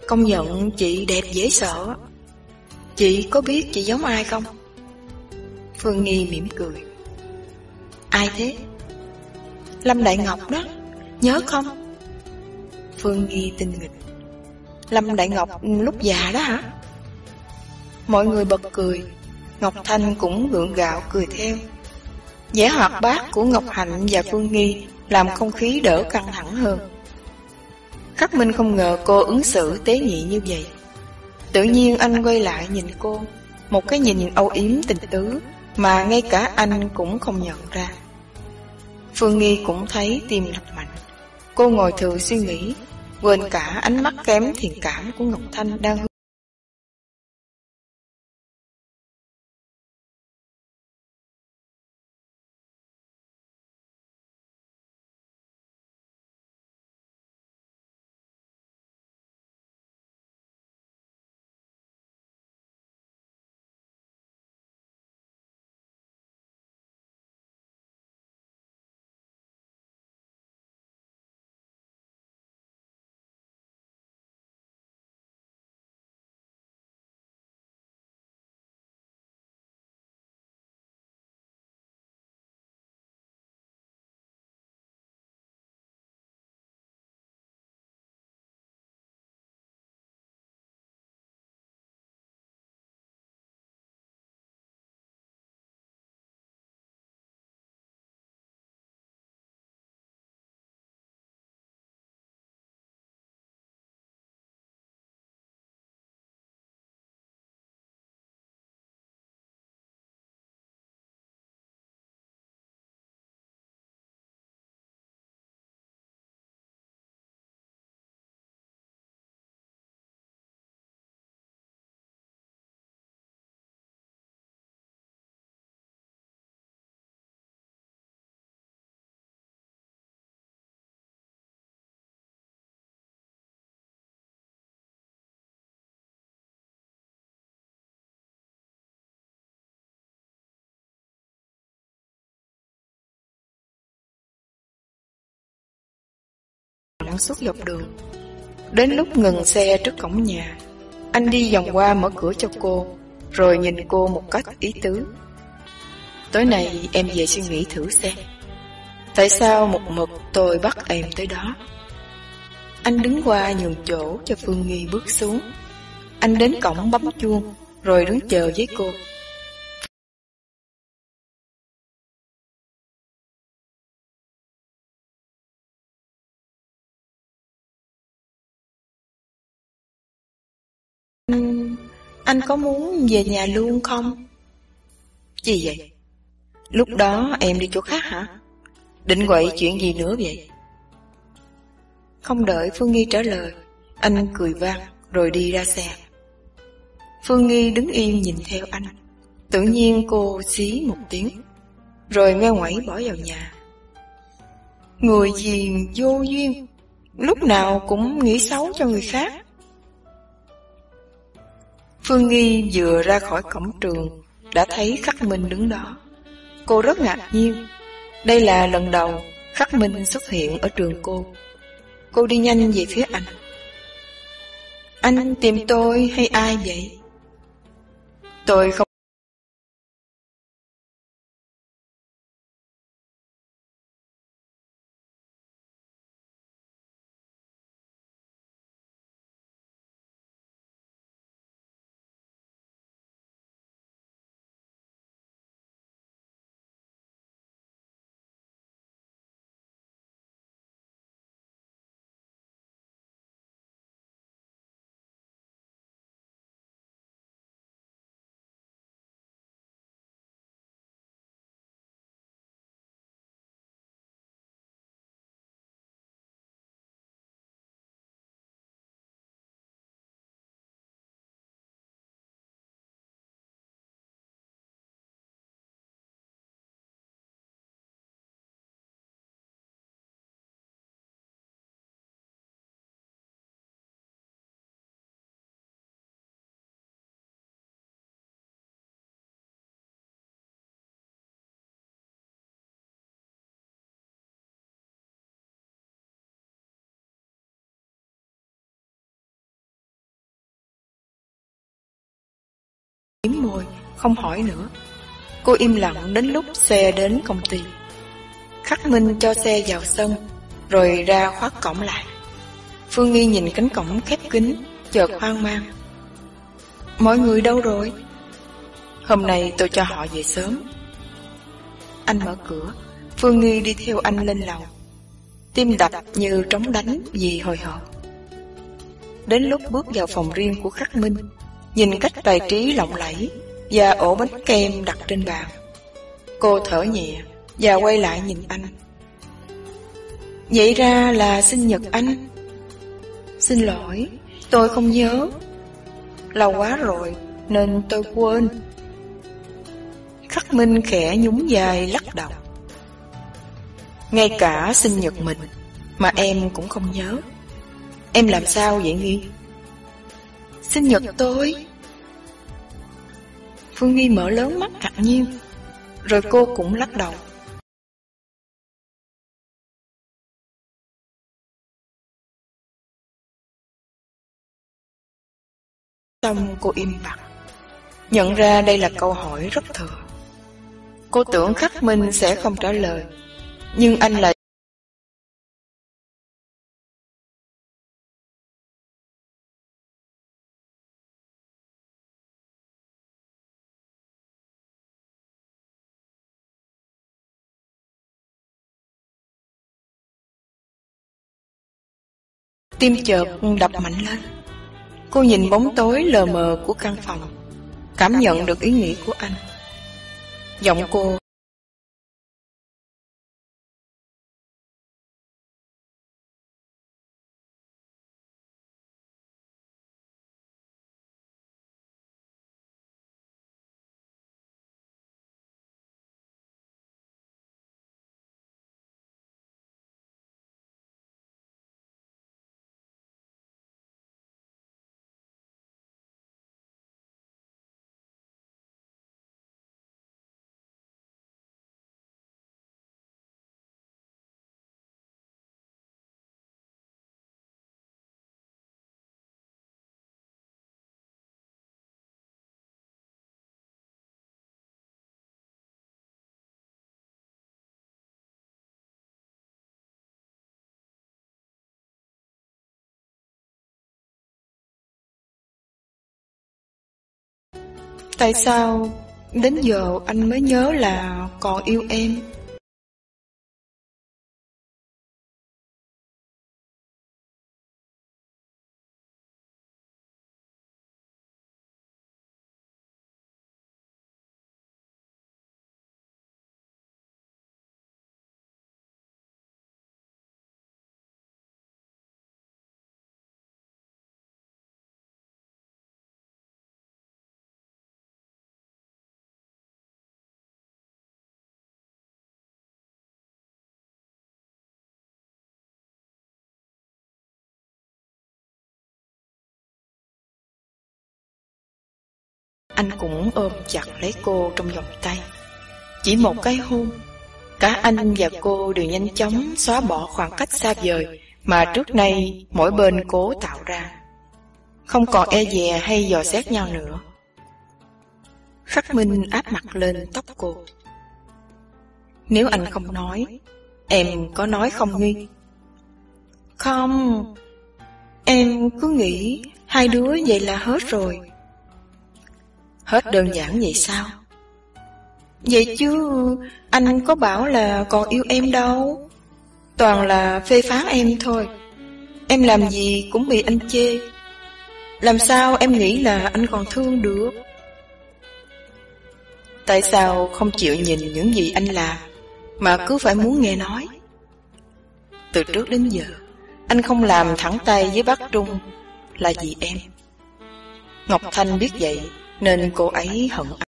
Công nhận chị đẹp dễ sợ. Chị có biết chị giống ai không? Phương Nghi mỉm cười. Ai thế? Lâm Đại Ngọc đó. Nhớ không? Phương Nghi tinh nghịch. Lâm Đại Ngọc lúc già đó hả? Mọi người bật cười. Ngọc Thanh cũng gượng gạo cười theo. Vẻ hoạt bát của Ngọc Hạnh và Phương Nghi Làm không khí đỡ căng thẳng hơn. Khắc Minh không ngờ cô ứng xử tế nhị như vậy. Tự nhiên anh quay lại nhìn cô, Một cái nhìn âu yếm tình tứ Mà ngay cả anh cũng không nhận ra. Phương Nghi cũng thấy tim đập mạnh. Cô ngồi thừa suy nghĩ, Quên cả ánh mắt kém thiện cảm của Ngọc Thanh đang lặn suốt dọc đường. Đến lúc ngừng xe trước cổng nhà, anh đi vòng qua mở cửa cho cô, rồi nhìn cô một cách ý tứ. Tối nay em về suy nghĩ thử xem. Tại sao một mực tôi bắt em tới đó? Anh đứng qua nhường chỗ cho Phương Nghi bước xuống. Anh đến cổng bấm chuông, rồi đứng chờ với cô. Anh... có muốn về nhà luôn không? Gì vậy? Lúc đó em đi chỗ khác hả? Định quậy chuyện gì nữa vậy? Không đợi Phương Nghi trả lời, anh cười vang rồi đi ra xe. Phương Nghi đứng yên nhìn theo anh. Tự nhiên cô xí một tiếng, rồi nghe ngoảy bỏ vào nhà. Người gì vô duyên, lúc nào cũng nghĩ xấu cho người khác. Phương Nghi vừa ra khỏi cổng trường, đã thấy Khắc Minh đứng đó. Cô rất ngạc nhiên. Đây là lần đầu Khắc Minh xuất hiện ở trường cô. Cô đi nhanh về phía anh. Anh tìm tôi hay ai vậy? Tôi không Miếm môi, không hỏi nữa. Cô im lặng đến lúc xe đến công ty. Khắc Minh cho xe vào sân, rồi ra khóa cổng lại. Phương Nghi nhìn cánh cổng khép kín, chợt hoang mang. Mọi người đâu rồi? Hôm nay tôi cho họ về sớm. Anh mở cửa, Phương Nghi đi theo anh lên lầu. Tim đập như trống đánh vì hồi hộp. Đến lúc bước vào phòng riêng của Khắc Minh, nhìn cách bài trí lộng lẫy và ổ bánh kem đặt trên bàn. Cô thở nhẹ và quay lại nhìn anh. Vậy ra là sinh nhật anh. Xin lỗi, tôi không nhớ. Lâu quá rồi nên tôi quên. Khắc Minh khẽ nhún dài lắc đầu. Ngay cả sinh nhật mình mà em cũng không nhớ. Em làm sao vậy Nghi? Sinh nhật tôi. Phương Nghi mở lớn mắt ngạc nhiên, rồi cô cũng lắc đầu. Xong cô im bặt, nhận ra đây là câu hỏi rất thừa. Cô tưởng Khắc Minh sẽ không trả lời, nhưng anh lại Tim chợt đập mạnh lên. Cô nhìn bóng tối lờ mờ của căn phòng. Cảm nhận được ý nghĩ của anh. Giọng cô Tại sao đến giờ anh mới nhớ là còn yêu em? Anh cũng ôm chặt lấy cô trong vòng tay. Chỉ một cái hôn, Cả anh và cô đều nhanh chóng xóa bỏ khoảng cách xa vời Mà trước nay mỗi bên cố tạo ra. Không còn e dè hay dò xét nhau nữa. Khắc Minh áp mặt lên tóc cô. Nếu anh không nói, Em có nói không nghi Không. Em cứ nghĩ Hai đứa vậy là hết rồi. Hết đơn giản vậy sao? Vậy chứ, anh có bảo là còn yêu em đâu. Toàn là phê phán em thôi. Em làm gì cũng bị anh chê. Làm sao em nghĩ là anh còn thương được? Tại sao không chịu nhìn những gì anh làm, Mà cứ phải muốn nghe nói? Từ trước đến giờ, Anh không làm thẳng tay với bác Trung Là vì em. Ngọc Thanh biết vậy nên cô ấy hận anh.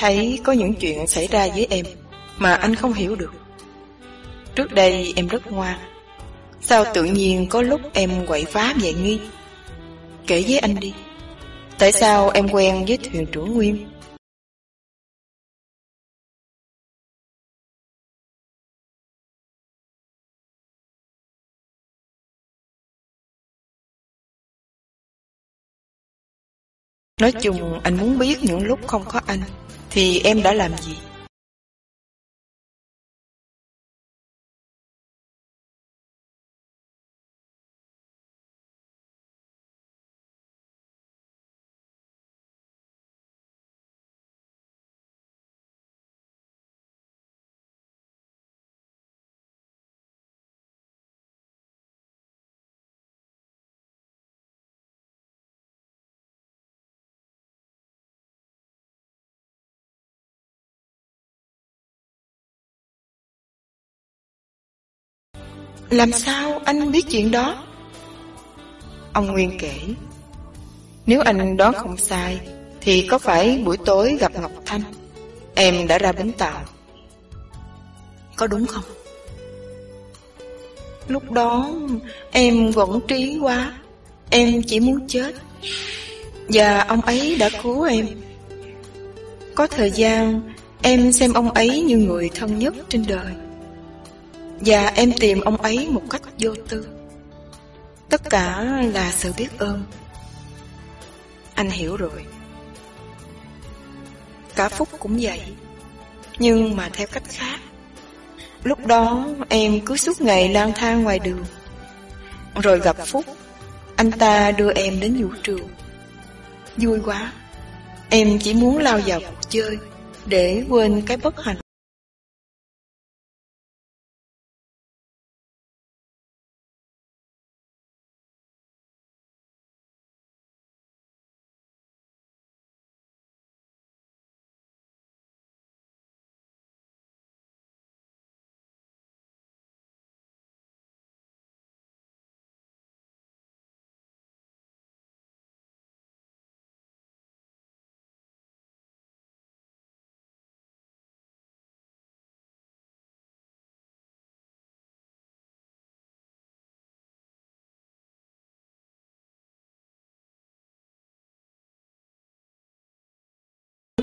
Thấy có những chuyện xảy ra với em mà anh không hiểu được. Trước đây em rất ngoan. Sao tự nhiên có lúc em quậy phá vậy nghi? Kể với anh đi. Tại sao em quen với thuyền trưởng Nguyên? Nói chung, anh muốn biết những lúc không có anh, Thì em đã làm gì Làm sao anh biết chuyện đó? Ông Nguyên kể Nếu anh đoán không sai Thì có phải buổi tối gặp Ngọc Thanh Em đã ra bến tàu Có đúng không? Lúc đó em vẫn trí quá Em chỉ muốn chết Và ông ấy đã cứu em Có thời gian Em xem ông ấy như người thân nhất trên đời và em tìm ông ấy một cách vô tư. Tất cả là sự biết ơn. Anh hiểu rồi. Cả Phúc cũng vậy. Nhưng mà theo cách khác. Lúc đó em cứ suốt ngày lang thang ngoài đường. Rồi gặp Phúc, Anh ta đưa em đến vũ trường Vui quá. Em chỉ muốn lao vào cuộc chơi Để quên cái bất hạnh.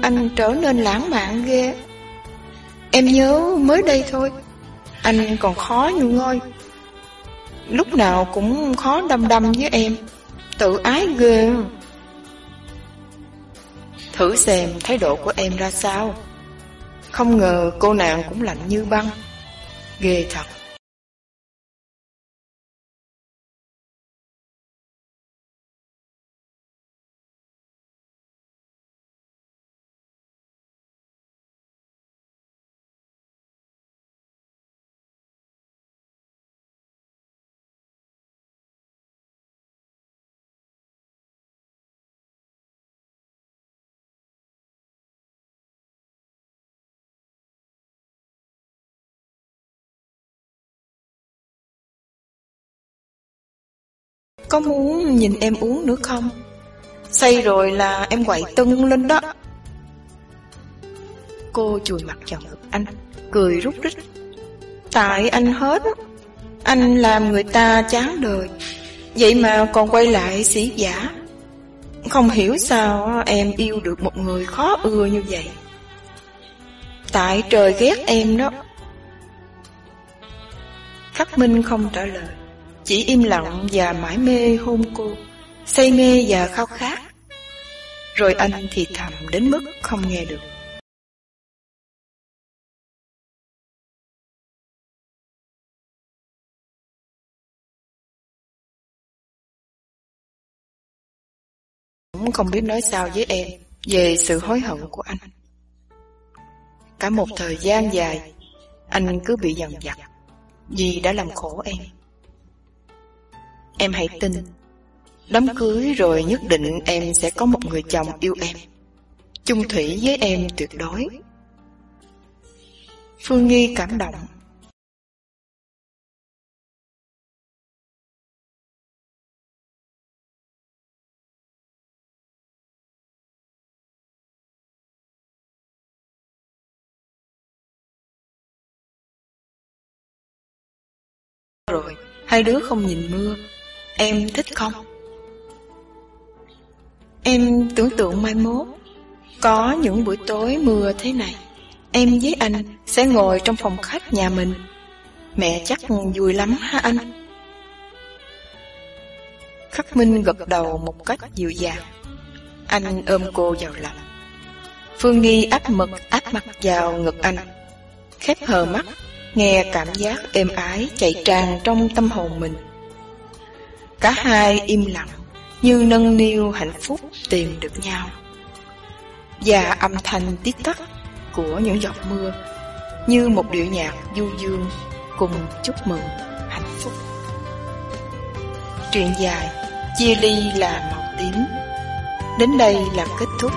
Anh trở nên lãng mạn ghê. Em nhớ mới đây thôi, Anh còn khó như ngôi. Lúc nào cũng khó đâm đâm với em, Tự ái ghê. Thử xem thái độ của em ra sao. Không ngờ cô nàng cũng lạnh như băng. Ghê thật. Có muốn nhìn em uống nữa không? Say rồi là em quậy tưng lên đó. Cô chùi mặt vào ngực anh, Cười rút rít. Tại anh hết Anh làm người ta chán đời. Vậy mà còn quay lại sĩ giả. Không hiểu sao em yêu được một người khó ưa như vậy. Tại trời ghét em đó. Khắc Minh không trả lời chỉ im lặng và mãi mê hôn cô, say mê và khao khát. Rồi anh thì thầm đến mức không nghe được. Cũng không biết nói sao với em về sự hối hận của anh. Cả một thời gian dài, anh cứ bị dằn vặt vì đã làm khổ em. Em hãy tin. Đám cưới rồi nhất định em sẽ có một người chồng yêu em. Chung thủy với em tuyệt đối. Phương Nghi cảm động. Rồi, hai đứa không nhìn mưa. Em thích không? Em tưởng tượng mai mốt, Có những buổi tối mưa thế này, Em với anh sẽ ngồi trong phòng khách nhà mình. Mẹ chắc vui lắm ha anh? Khắc Minh gật đầu một cách dịu dàng. Anh ôm cô vào lòng. Phương Nghi áp mực, áp mặt vào ngực anh, Khép hờ mắt, Nghe cảm giác êm ái chạy tràn trong tâm hồn mình. Cả hai im lặng, Như nâng niu hạnh phúc tìm được nhau. Và âm thanh tiết tắt của những giọt mưa, Như một điệu nhạc du dương Cùng chúc mừng hạnh phúc. Truyện dài Chia ly là màu tím, Đến đây là kết thúc.